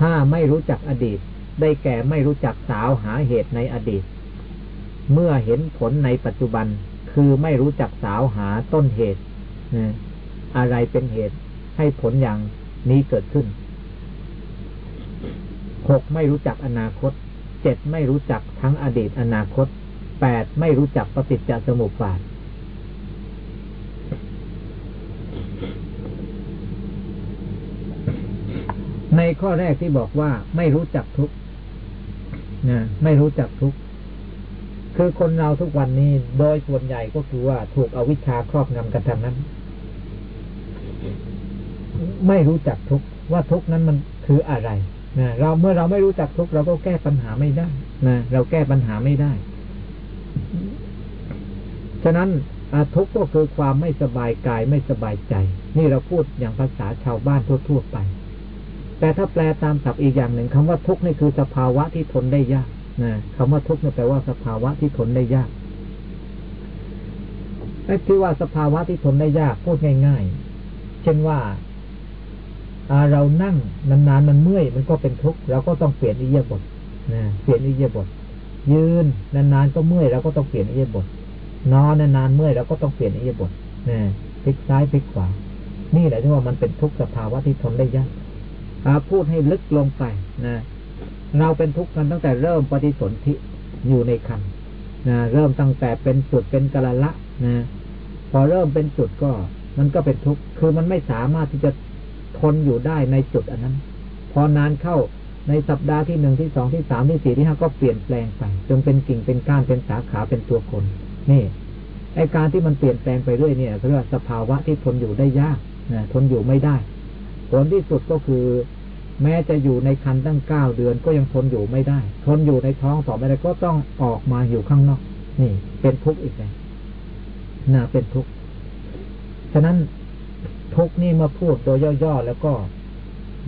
ห้าไม่รู้จักอดีต ได้แก่ไม่รู้จักสาวหาเหตุในอดีต เมื่อเห็นผลในปัจจุบันคือไม่รู้จักสาวหาต้นเหตุอะไรเป็นเหตุให้ผลอย่างนี้เกิดขึ้นหกไม่รู้จักอนาคตเจ็ดไม่รู้จักทั้งอดีตอนาคตแปดไม่รู้จักปฏิจจสมุปบาท ในข้อแรกที่บอกว่าไม่รู้จักทุกนะไม่รู้จักทุกคือคนเราทุกวันนี้โดยส่วนใหญ่ก็คือว่าถูกอวิชชาครอบงำกันทางนั้น ไม่รู้จักทุกว่าทุกนั้นมันคืออะไรนะเราเมื่อเราไม่รู้จักทุกเราก็แก้ปัญหาไม่ได้นะเราแก้ปัญหาไม่ได้ ฉะนั้นทุกก็คือความไม่สบายกายไม่สบายใจ นี่เราพูดอย่างภาษาชาวบ้านทั่วๆไป แต่ถ้าแปลตามศัพท์อีกอย่างหนึ่งคำว่าทุกข์นี่คือสภาวะที่ทนได้ยากนะคำว่าทุกข์นี่แปลว่าสภาวะที่ทนได้ยากไอ้ที่ว่าสภาวะที่ทนได้ยากพูดง่าย ๆ เช่นว่าเรานั่งนานๆมันเมื่อย มันก็เป็นทุกข์เราก็ต้องเปลี่ยนอิเยบทนะเปลี่ยนอิเยบทยืนนานๆก็เมื่อยเราก็ต้องเปลี่ยนอิเยบทนอนนานๆเมื่อยเราก็ต้องเปลี่ยนอิเยบทนะพลิกซ้ายพลิกขวานี่แหละที่ว่ามันเป็นทุกข์สภาวะที่ทนได้ยาก พูดให้ลึกลงไปนะเราเป็นทุกข์กันตั้งแต่เริ่มปฏิสนธิอยู่ในคันนะเริ่มตั้งแต่เป็นจุดเป็นกะละละนะพอเริ่มเป็นจุดก็ มันก็เป็นทุกข์คือมันไม่สามารถที่จะทนอยู่ได้ในจุดอันนั้น พอนานเข้าในสัปดาห์ที่หนึ่งที่สองที่สามที่สี่ที่ห้าก็เปลี่ยนแปลงไปจนเป็นกิ่งเป็นก้านเป็นสาขาเป็นตัวคน นี่ไอการที่มันเปลี่ยนแปลงไปเรื่อยเนี่ยเรียกว่าสภาวะที่ทนอยู่ได้ยากนะทนอยู่ไม่ได้ ผลที่สุดก็คือ แม้จะอยู่ในคันตั้งเก้าเดือนก็ยังทนอยู่ไม่ได้ ทนอยู่ในท้องต่อไม่ได้ก็ต้องออกมาอยู่ข้างนอก นี่ เป็นทุกข์อีกแล้วนะเป็นทุกข์ฉะนั้นทุกข์นี่มาพูดโดยย่อๆแล้วก็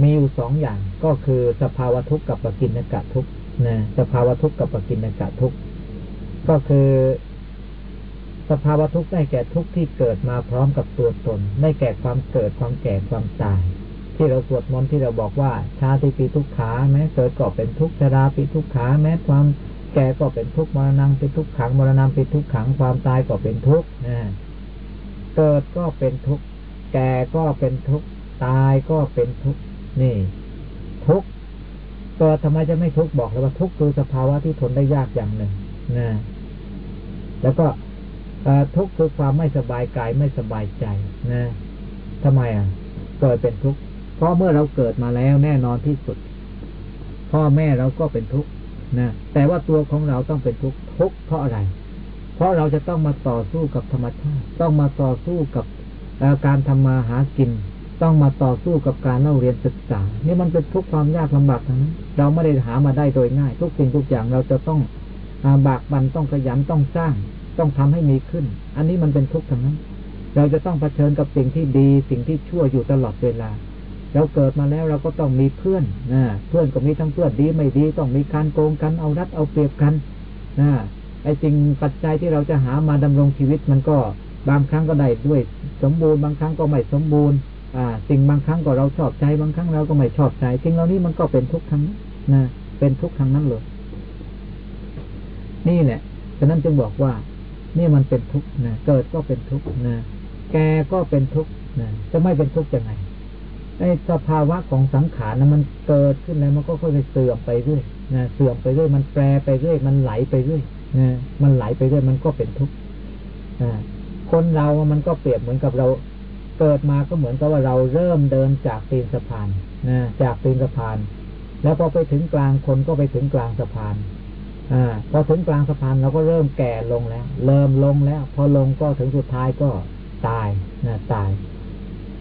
มีอยู่สองอย่างก็คือสภาวะทุกข์กับปกินกะทุกข์นะสภาวะทุกข์กับปกินกะทุกข์ก็คือสภาวะทุกข์ได้แก่ทุกข์ที่เกิดมาพร้อมกับตัวตน ได้แก่ความเกิดความแก่ความตาย ที่เราสวดมนต์ที่เราบอกว่า ชาติปีทุกขาแม้เกิดก็เป็นทุกชราปีทุกขาแม้ความแก่ก็เป็นทุกมรณะเป็นทุกขังมรณะเป็นทุกขังความตายก็เป็นทุกนะเกิดก็เป็นทุกแก่ก็เป็นทุกตายก็เป็นทุกนี่ ทุกข์ก็ทำไมจะไม่ทุกบอกเลยว่าทุกคือสภาวะที่ทนได้ยากอย่างหนึ่งนะแล้วก็ทุกคือความไม่สบายกายไม่สบายใจนะทำไมอะเกิดเป็นทุกข์ เพราะเมื่อเราเกิดมาแล้วแน่นอนที่สุด พ่อแม่เราก็เป็นทุกข์นะแต่ว่าตัวของเราต้องเป็นทุกข์ทุกข์เพราะอะไร เพราะเราจะต้องมาต่อสู้กับธรรมชาติ ต้องมาต่อสู้กับการทำมาหากิน ต้องมาต่อสู้กับการเล่าเรียนศึกษานี่มันเป็นทุกความยากลำบากทั้งนั้นเราไม่ได้หามาได้โดยง่าย ทุกสิ่งทุกอย่างเราจะต้องบากบันต้องขยันต้องสร้าง ต้องทำให้มีขึ้น อันนี้มันเป็นทุกข์ทั้งนั้น เราจะต้องเผชิญกับสิ่งที่ดีสิ่งที่ชั่วอยู่ตลอดเวลา เราเกิดมาแล้วเราก็ต้องมีเพื่อนนะเพื่อนก็มีทั้งเพื่อนดีไม่ดีต้องมีการโกงกันเอารัดเอาเปรียบกันนะไอ้สิ่งปัจจัยที่เราจะหามาดำรงชีวิตมันก็บางครั้งก็ได้ด้วย สมบูรณ์บางครั้งก็ไม่สมบูรณ์ อ่า สิ่งบางครั้งก็เราชอบใจบางครั้งเราก็ไม่ชอบใจสิ่งเหล่านี้มันก็เป็นทุกข์ทั้งนะเป็นทุกข์ทั้งนั้นเลยนี่แหละฉะนั้นจึงบอกว่า นี่มันเป็นทุกข์นะเกิดก็เป็นทุกข์นะแกก็เป็นทุกข์นะจะไม่เป็นทุกข์ยังไง ไอ้สภาวะของสังขารนะมันเกิดขึ้นแล้วมันก็ค่อยๆเสื่อมไปเรื่อยนะเสื่อมไปเรื่อยมันแปรไปเรื่อยมันไหลไปเรื่อยนะมันไหลไปเรื่อยมันก็เป็นทุกข์คนเรามันก็เปรียบเหมือนกับเราเกิดมาก็เหมือนกับว่าเราเริ่มเดินจากตีนสะพานนะจากตีนสะพาน แล้วพอไปถึงกลางคนก็ไปถึงกลางสะพานอ่าพอถึงกลางสะพานเราก็เริ่มแก่ลงแล้ว เริ่มลงแล้ว พอลงก็ถึงสุดท้ายก็ตายนะตาย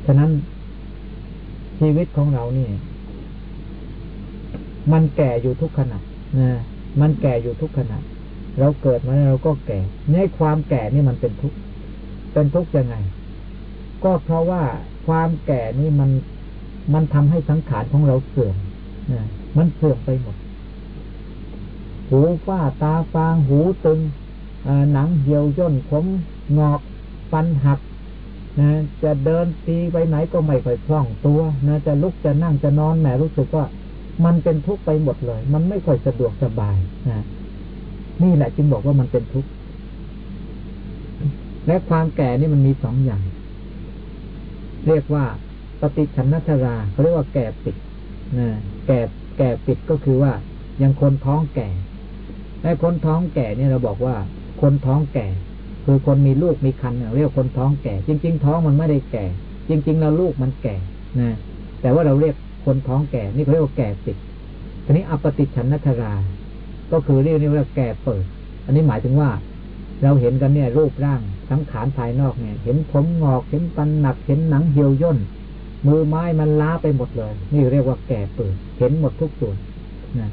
ฉะนั้น ชีวิตของเรานี่ มันแก่อยู่ทุกขณะนะมันแก่อยู่ทุกขณะ เราเกิดมาเราก็แก่ในความแก่นี่มันเป็นทุกข์เป็นทุกข์ยังไง ก็เพราะว่าความแก่นี่มันมันทำให้สังขารของเราเสื่อมนะมันเสื่อมไปหมด หูฝ้าตาฟาง หูตึงหนังเหี่ยวย่นผมงอกฟันหัก นะจะเดินตีไปไหนก็ไม่ค่อยคล่องตัวนะจะลุกจะนั่งจะนอนแหมรู้สึกว่ามันเป็นทุกข์ไปหมดเลย มันไม่ค่อยสะดวกสบายนะนี่แหละจึงบอกว่ามันเป็นทุกข์และความแก่นี่มันมีสองอย่าง เรียกว่า ปฏิชันนัชราเขาเรียกว่าแก่ปิดนะแก่แก่ปิดก็คือว่ายังคนท้องแก่ในคนท้องแก่เนี่ยเราบอกว่า คนท้องแก่ คือคนมีลูกมีคันเรียกคนท้องแก่ จริง ๆ ท้องมันไม่ได้แก่ จริง ๆ แล้วลูกมันแก่นะแต่ว่าเราเรียกคนท้องแก่ นี่เขาเรียกว่าแก่ปิดทีนี้อปฏิชันนัชรา ก็คือเรียกนี่ว่าแก่เปิด อันนี้หมายถึงว่า เราเห็นกันเนี่ยรูปร่างสังขารภายนอกเนี่ย เห็นผมงอกเห็นปันหนักเห็นหนังเหี่ยวย่นมือไม้มันล้าไปหมดเลย นี่เรียกว่าแก่เปิด เห็นหมดทุกส่วนนะ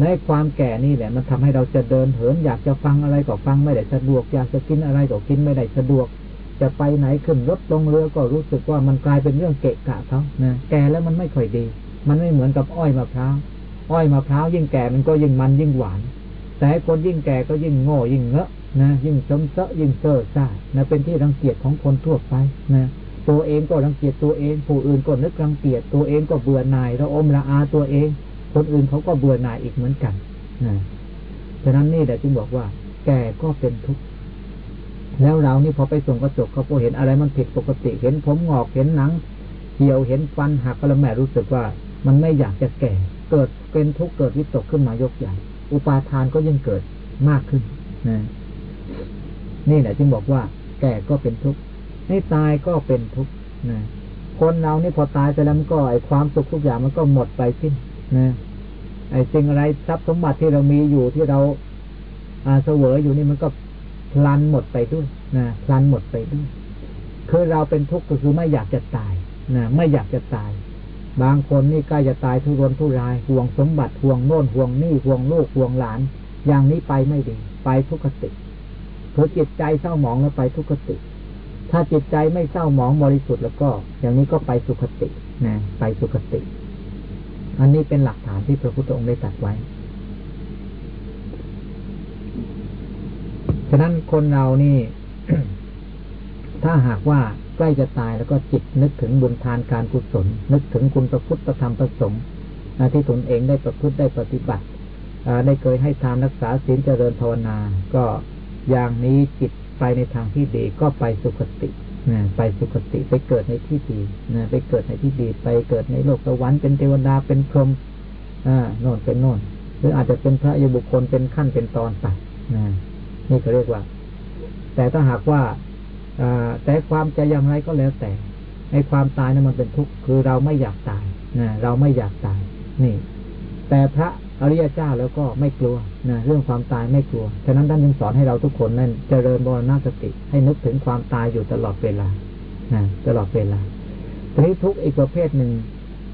ในความแก่นี่แหละมันทำให้เราจะเดินเหิน อยากจะฟังอะไรก็ฟังไม่ได้สะดวก อยากจะกินอะไรก็กินไม่ได้สะดวก จะไปไหนขึ้นรถลงเรือก็รู้สึกว่ามันกลายเป็นเรื่องเกะกะเขานะแก่แล้วมันไม่ค่อยดี มันไม่เหมือนกับอ้อยมะพร้าวอ้อยมะพร้าวยิ่งแก่มันก็ยิ่งมันยิ่งหวาน แต่คนยิ่งแก่ก็ยิ่งโง่ยิ่งเงอะนะยิ่งสมเสะยิ่งเซ่อซ่านะเป็นที่รังเกียจของคนทั่วไปนะตัวเองก็รังเกียจตัวเอง ผู้อื่นก็นึกรังเกียจตัวเองก็เบื่อหน่ายระอมละอาตัวเอง คนอื่นเขาก็เบื่อหน่ายอีกเหมือนกันนะฉะนั้นนี่แหละจึงบอกว่า แก่ก็เป็นทุกข์แล้วเรานี่พอไปส่งกระจกเขาพอเห็นอะไรมันผิดปกติ เห็นผมงอกเห็นหนังเหี่ยวเห็นฟันหักก็แล้วแม่รู้สึกว่า มันไม่อยากจะแก่ เกิดเป็นทุกข์เกิดวิตกขึ้นมายกใหญ่อุปาทานก็ยิ่งเกิดมากขึ้นนะนี่แหละจึงบอกว่า แก่ก็เป็นทุกข์ให้ตายก็เป็นทุกข์นะคนเรานี่พอตายไปแล้วมันก็ไอความสุขทุกอย่างมันก็หมดไปสิ้น นะไอ้สิ่งอะไรทรัพย์สมบัติที่เรามีอยู่ที่เราอาเสวยอยู่นี่มันก็พลันหมดไปด้วยนะพลันหมดไปด้วยคือเราเป็นทุกข์ก็คือไม่อยากจะตายนะไม่อยากจะตาย บางคนนี่ใกล้จะตายทุรนทุรายห่วงสมบัติห่วงโน่นห่วงนี่ห่วงลูกห่วงหลาน อย่างนี้ไปไม่ดี ไปทุกขติเพราจิตใจเศร้าหมองแล้วไปทุกขติ ถ้าจิตใจไม่เศร้าหมองบริสุทธิ์แล้วก็ อย่างนี้ก็ไปสุขตินะไปสุขติ อันนี้เป็นหลักฐานที่พระพุทธองค์ได้ตรัสไว้ ฉะนั้นคนเรานี่ ถ้าหากว่าใกล้จะตายแล้วก็จิตนึกถึงบุญทานการกุศล นึกถึงคุณประพุทธธรรมประสงค์ที่ตนเองได้ประพฤติได้ปฏิบัติได้เคยให้ทานรักษาศีลเจริญภาวนา ก็อย่างนี้จิตไปในทางที่ดีก็ไปสุคติ นะไปสุคติไปเกิดในที่ดีนะไปเกิดในที่ดี ไปเกิดในโลกสวรรค์เป็นเทวดาเป็นพรหมอ่าโน่นเป็นโน่นหรืออาจจะเป็นพระยบุคคลเป็นขั้นเป็นตอนไปนะนี่เขาเรียกว่า แต่ถ้าหากว่าแต่ความจะอย่างไรก็แล้วแต่ในความตายนั้นมันเป็นทุกข์คือเราไม่อยากตายนะเราไม่อยากตาย นี่ แต่พระ อริยเจ้าแล้วก็ไม่กลัวนะเรื่องความตายไม่กลัว ฉะนั้นท่านจึงสอนให้เราทุกคนนั้นเจริญบรณสติ ให้นึกถึงความตายอยู่ตลอดเวลานะตลอดเวลาทีนี้ทุกอีกประเภทหนึ่ง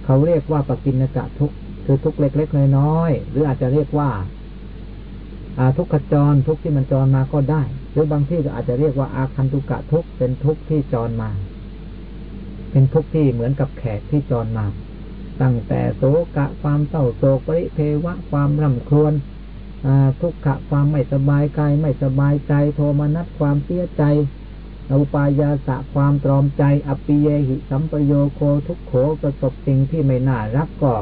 เขาเรียกว่าปกินกะทุกคือทุกเล็กๆน้อยๆหรืออาจจะเรียกว่าทุกขจรทุกที่มันจรมาก็ได้ หรือบางที่ก็อาจจะเรียกว่าอาคันตุกะทุกเป็นทุกที่จรมา เป็นทุกที่เหมือนกับแขกที่จรมา ตั้งแต่โศกะความเศร้าโศกปริเทวะความร่ำครวญทุกขะความไม่สบายกายไม่สบายใจ โทมนัสความเสียใจอุปายาสะความตรอมใจ อปิเยหิสัมปโยโคทุกโขประสบสิ่งที่ไม่น่ารักก็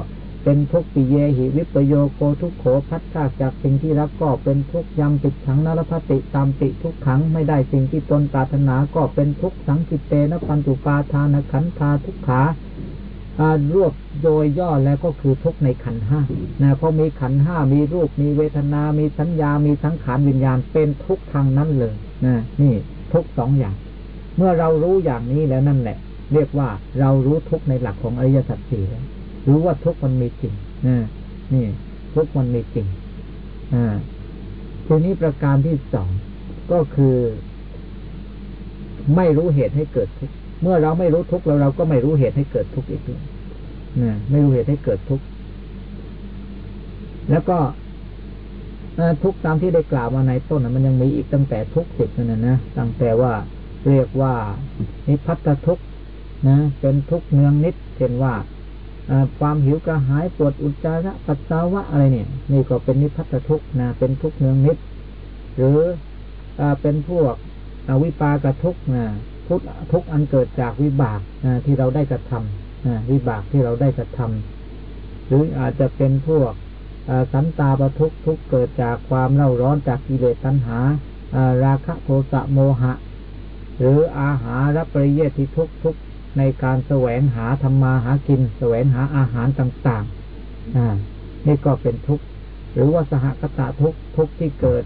เป็นทุกปิเยหิวิปโยโกทุกโขพัดพาจากสิ่งที่รักก็เป็นทุกยำติดขังนรพติตามติทุกขังไม่ได้สิ่งที่ตนปรารถนาก็เป็นทุกสังกิเตนะปันตุปาทานขันธาทุกขา รวบโดยย่อแล้วก็คือทุกในขันห้านะเพราะมีขันห้ามีรูปมีเวทนา มีสัญญา มีสังขารวิญญาณเป็นทุกทางนั้นเลยนะนี่ทุกสองอย่าง เมื่อเรารู้อย่างนี้แล้วนั่นแหละ เรียกว่าเรารู้ทุกในหลักของอริยสัจสี่แล้วรู้ว่าทุกมันมีจริงนะนี่ทุกมันมีจริงอ่าทีนี้ประการที่สองก็คือ ไม่รู้เหตุให้เกิดทุกข์ เมื่อเราไม่รู้ทุกข์แล้วเราก็ไม่รู้เหตุให้เกิดทุกข์อีกด้วยนะไม่รู้เหตุให้เกิดทุกข์แล้วก็ทุกตามที่ได้กล่าวมาในต้นมันยังมีอีกตั้งแต่ทุกสิบนั่นนะตั้งแต่ว่าเรียกว่านิพัตทุกนะ เป็นทุกเนืองนิดเช่นว่าความหิวกระหายปวดอุจจาระปัสสาวะอะไรเนี่ย นี่ก็เป็นนิพพัตทุกนะเป็นทุกเนืองนิด หรืออเป็นพวกวิปากทุกนะ ทุกทุกอันเกิดจากวิบากที่เราได้กระทำวิบากที่เราได้กระทำหรืออาจจะเป็นพวกสันตาปทุกทุกเกิดจากความเล่าร้อนจากกิเลสตัณหาราคะโทสะโมหะ หรืออาหารรับปริเยติทุกทุกในการแสวงหาธรรมาหากิน แสวงหาอาหารต่างๆนี่ก็เป็นทุกข์ หรือว่าสหกตะทุกทุกที่เกิด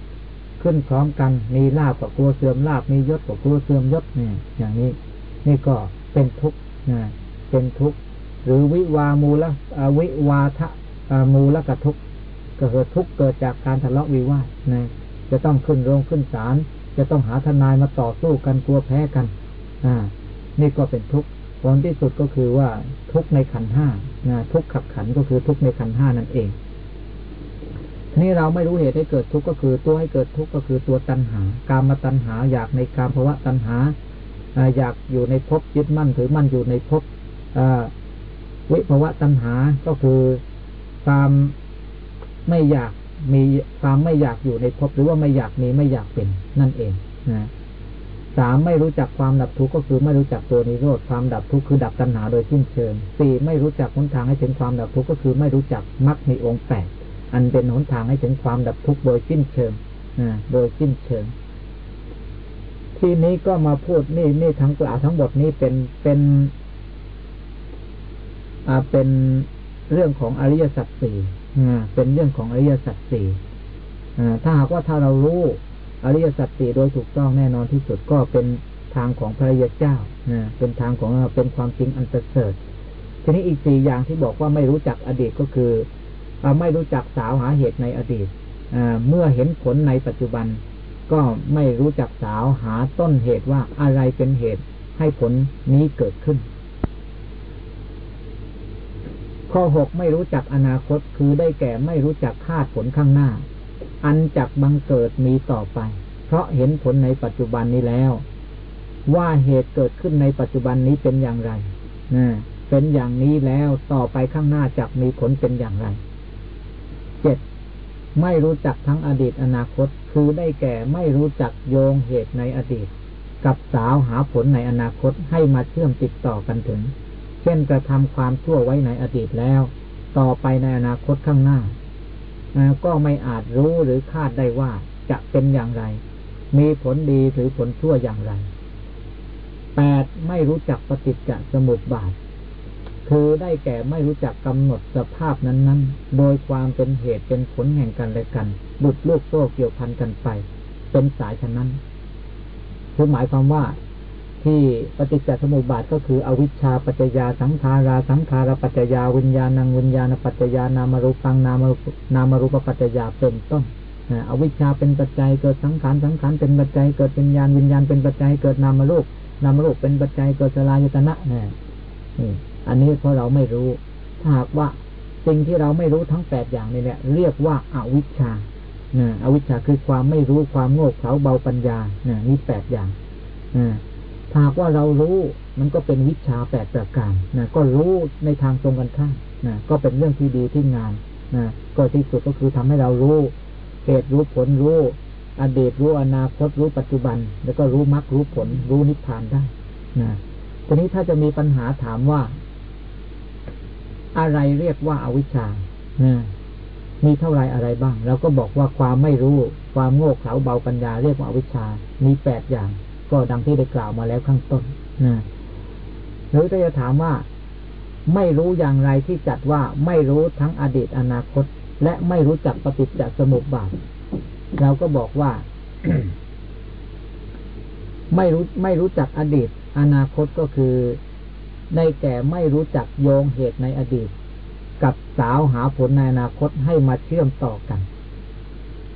ขึ้นพร้อมกัน มีลาบกับกลัวเสื่อมลาบมียศกับกลัวเสื่อมยศเนี่ยอย่างนี้ นี่ก็เป็นทุกข์นะเป็นทุกข์หรือวิวามูละวิวาทะมูละกทุกข์ก็เกิดทุกข์เกิดจากการทะเลาะวิวาทนะจะต้องขึ้นโรงขึ้นศาลจะต้องหาทนายมาต่อสู้กันกลัวแพ้กัน อ่า นี่ก็เป็นทุกข์ผลที่สุดก็คือว่าทุกข์ในขันห้านะทุกข์ขับขันก็คือทุกข์ในขันห้านั่นเอง นี่เราไม่รู้เหตุให้เกิดทุกข์ก็คือ ตัวให้เกิดทุกข์ก็คือตัวตัณหา การมาตัณหาอยากในการภาวะตัณหาอยากอยู่ในภพยึดมั่นถือมั่นอยู่ในภพวิภาวะตัณหาก็คือความไม่อยากมีความไม่อยากอยู่ในภพหรือว่าไม่อยากมีไม่อยากเป็นนั่นเองนะสามไม่รู้จักความดับทุกข์ก็คือไม่รู้จักตัวนิโรธความดับทุกข์คือดับตัณหาโดยสิ้นเชิงสี่ไม่รู้จักหนทางให้ถึงความดับทุกข์ก็คือไม่รู้จักมรรคมีองค์แปด อันเป็นหนทางให้ถึงความดับทุกข์โดยสิ้นเชิงโดยสิ้นเชิง ที่นี้ก็มาพูดนี่นี่ทั้งกล่าวทั้งหมดนี้เป็นเป็นอ่าเป็นเรื่องของอริยสัจสี่เป็นเรื่องของอริยสัจสี่ถ้าหากว่าถ้าเรารู้อริยสัจสี่โดยถูกต้องแน่นอนที่สุดก็เป็นทางของพระยาเจ้าเป็นทางของเป็นความจริงอันประเสริฐทีนี้อีกสี่อย่างที่บอกว่าไม่รู้จักอดีตก็คือ ไม่รู้จักสาวหาเหตุในอดีตเมื่อเห็นผลในปัจจุบัน ก็ไม่รู้จักสาวหาต้นเหตุว่าอะไรเป็นเหตุให้ผลนี้เกิดขึ้น ข้อหกไม่รู้จักอนาคตคือได้แก่ไม่รู้จักคาดผลข้างหน้า อันจักบังเกิดมีต่อไป เพราะเห็นผลในปัจจุบันนี้แล้ว ว่าเหตุเกิดขึ้นในปัจจุบันนี้เป็นอย่างไรนะเป็นอย่างนี้แล้วต่อไปข้างหน้าจักมีผลเป็นอย่างไร เจ็ดไม่รู้จักทั้งอดีตอนาคต คือได้แก่ไม่รู้จักโยงเหตุในอดีต กับสาวหาผลในอนาคตให้มาเชื่อมติดต่อกันถึง เช่นกระทำความชั่วไว้ในอดีตแล้ว ต่อไปในอนาคตข้างหน้า ก็ไม่อาจรู้หรือคาดได้ว่าจะเป็นอย่างไร มีผลดีหรือผลชั่วอย่างไรแปดไม่รู้จักปฏิจจสมุปบาท คือได้แก่ไม่รู้จักกำหนดสภาพนั้น ๆ โดยความเป็นเหตุเป็นผลแห่งกันและกัน บุดลูกโซ่เกี่ยวพันกันไป เป็นสายฉะนั้นคือหมายความว่าที่ปฏิจจสมุปบาทก็คืออวิชชาปัจจยาสังขาราสังขาราปัจจยาวิญญาณังวิญญาณปัจจยานามรูปังนามนามรูปปัจจยาเป็นต้นอวิชชาเป็นปัจจัยเกิดสังขารสังขารเป็นปัจจัยเกิดวิญญาณวิญญาณเป็นปัจจัยเกิดนามรูปนามรูปเป็นปัจจัยเกิดสลายตนะนี่ อันนี้เพราะเราไม่รู้ ถ้าหากว่าสิ่งที่เราไม่รู้ทั้งแปดอย่างนี่แหละเรียกว่าอาวิชชาเนี่ยอวิชชาคือความไม่รู้ความโง่เขลาเบาปัญญาเนี่ยนี่แปดอย่างถ้าหากว่าเรารู้มันก็เป็นวิชาแปดประการนะก็รู้ในทางตรงกันข้ามนะก็เป็นเรื่องที่ดีที่งามนะก็ที่สุดก็คือทำให้เรารู้เหตุรู้ผลรู้อดีตรู้อนาคตรู้ปัจจุบัน แล้วก็รู้มรรครู้ผล รู้นิพพานได้นะทีนี้ถ้าจะมีปัญหาถามว่า อะไรเรียกว่าอาวิชชามีเท่าไรอะไรบ้างเราก็บอกว่าความไม่รู้ ความโง่เขลาเบาปัญญาเรียกว่าอาวิชชา มีแปดอย่าง ก็ดังที่ได้กล่าวมาแล้วข้างต้นนะหรือจะถามว่า ไม่รู้อย่างไรที่จัดว่าไม่รู้ทั้งอดีตอนาคต และไม่รู้จักปฏิจจสมุปบาทเราก็บอกว่า ไม่รู้ไม่รู้จักอดีต อนาคตก็คือ ได้แก่ไม่รู้จักโยงเหตุในอดีต กับสาวหาผลในอนาคตให้มาเชื่อมต่อกัน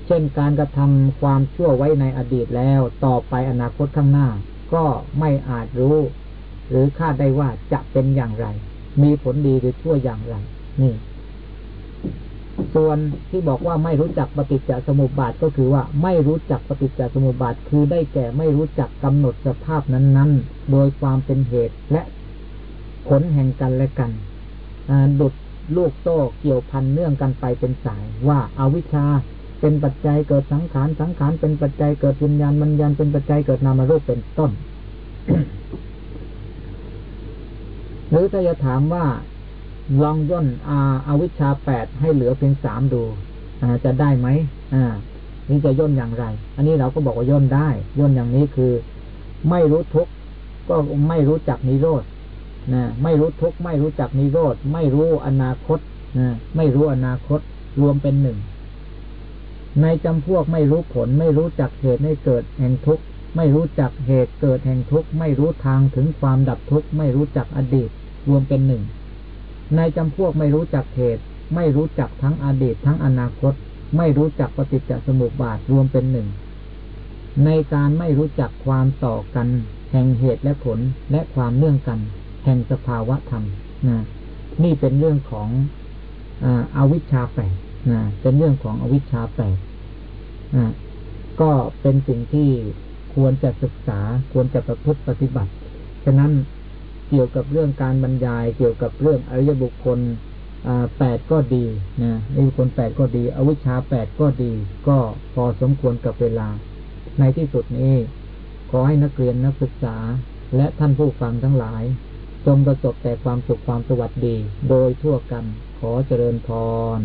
เช่นการกระทำความชั่วไว้ในอดีตแล้วต่อไปอนาคตข้างหน้า ก็ไม่อาจรู้ หรือคาดได้ว่าจะเป็นอย่างไร มีผลดีหรือชั่วอย่างไร นี่ส่วนที่บอกว่าไม่รู้จักปฏิจจสมุปบาทก็คือว่าไม่รู้จักปฏิจจสมุปบาทคือได้แก่ไม่รู้จักกำหนดสภาพนั้น ๆ โดยความเป็นเหตุและ ผลแห่งกันและกันดุดลูกโซ่เกี่ยวพันเนื่องกันไปเป็นสาย ว่าอาวิชชาเป็นปัจจัยเกิดสังขาร สังขารเป็นปัจจัยเกิดวิญญาณวิญญาณเป็นปัจจัยเกิดนามรูปเป็นต้น หรือถ้าจะถามว่าลองย่นอาอาวิชชาแปดให้เหลือเพียงสามดูจะได้ไหมอ่านี่จะย่นอย่างไร อันนี้เราก็บอกว่าย่นได้ ย่นอย่างนี้คือ ไม่รู้ทุกข์ก็ไม่รู้จักนิโรธ นะไม่รู้ทุกไม่รู้จักนิโรธไม่รู้อนาคตนะไม่รู้อนาคตรวมเป็นหนึ่ง ในจำพวกไม่รู้ผล ไม่รู้จักเหตุให้เกิดแห่งทุกข์ไม่รู้จักเหตุเกิดแห่งทุกข์ไม่รู้ทางถึงความดับทุกข์ไม่รู้จักอดีต รวมเป็นหนึ่ง ในจำพวกไม่รู้จักเหตุไม่รู้จักทั้งอดีตทั้งอนาคต ไม่รู้จักปฏิจจสมุปบาทรวมเป็นหนึ่ง ในการไม่รู้จักความต่อกัน แห่งเหตุและผลและความเนื่องกัน แห่งสภาวะธรรมนะนี่เป็นเรื่องของอวิชชาแปดนะเป็นเรื่องของอวิชชาแปดนะก็เป็นสิ่งที่ควรจะศึกษาควรจะประพฤติปฏิบัติ ฉะนั้นเกี่ยวกับเรื่องการบรรยาย เกี่ยวกับเรื่องอริยบุคคลแปดก็ดีนะอริยบุคคลแปดก็ดี อวิชชาแปดก็ดี ก็พอสมควรกับเวลา ในที่สุดนี้ ขอให้นักเรียนนักศึกษา และท่านผู้ฟังทั้งหลาย จงประสบแต่ความสุขความสวัสดี โดยทั่วกันขอเจริญพร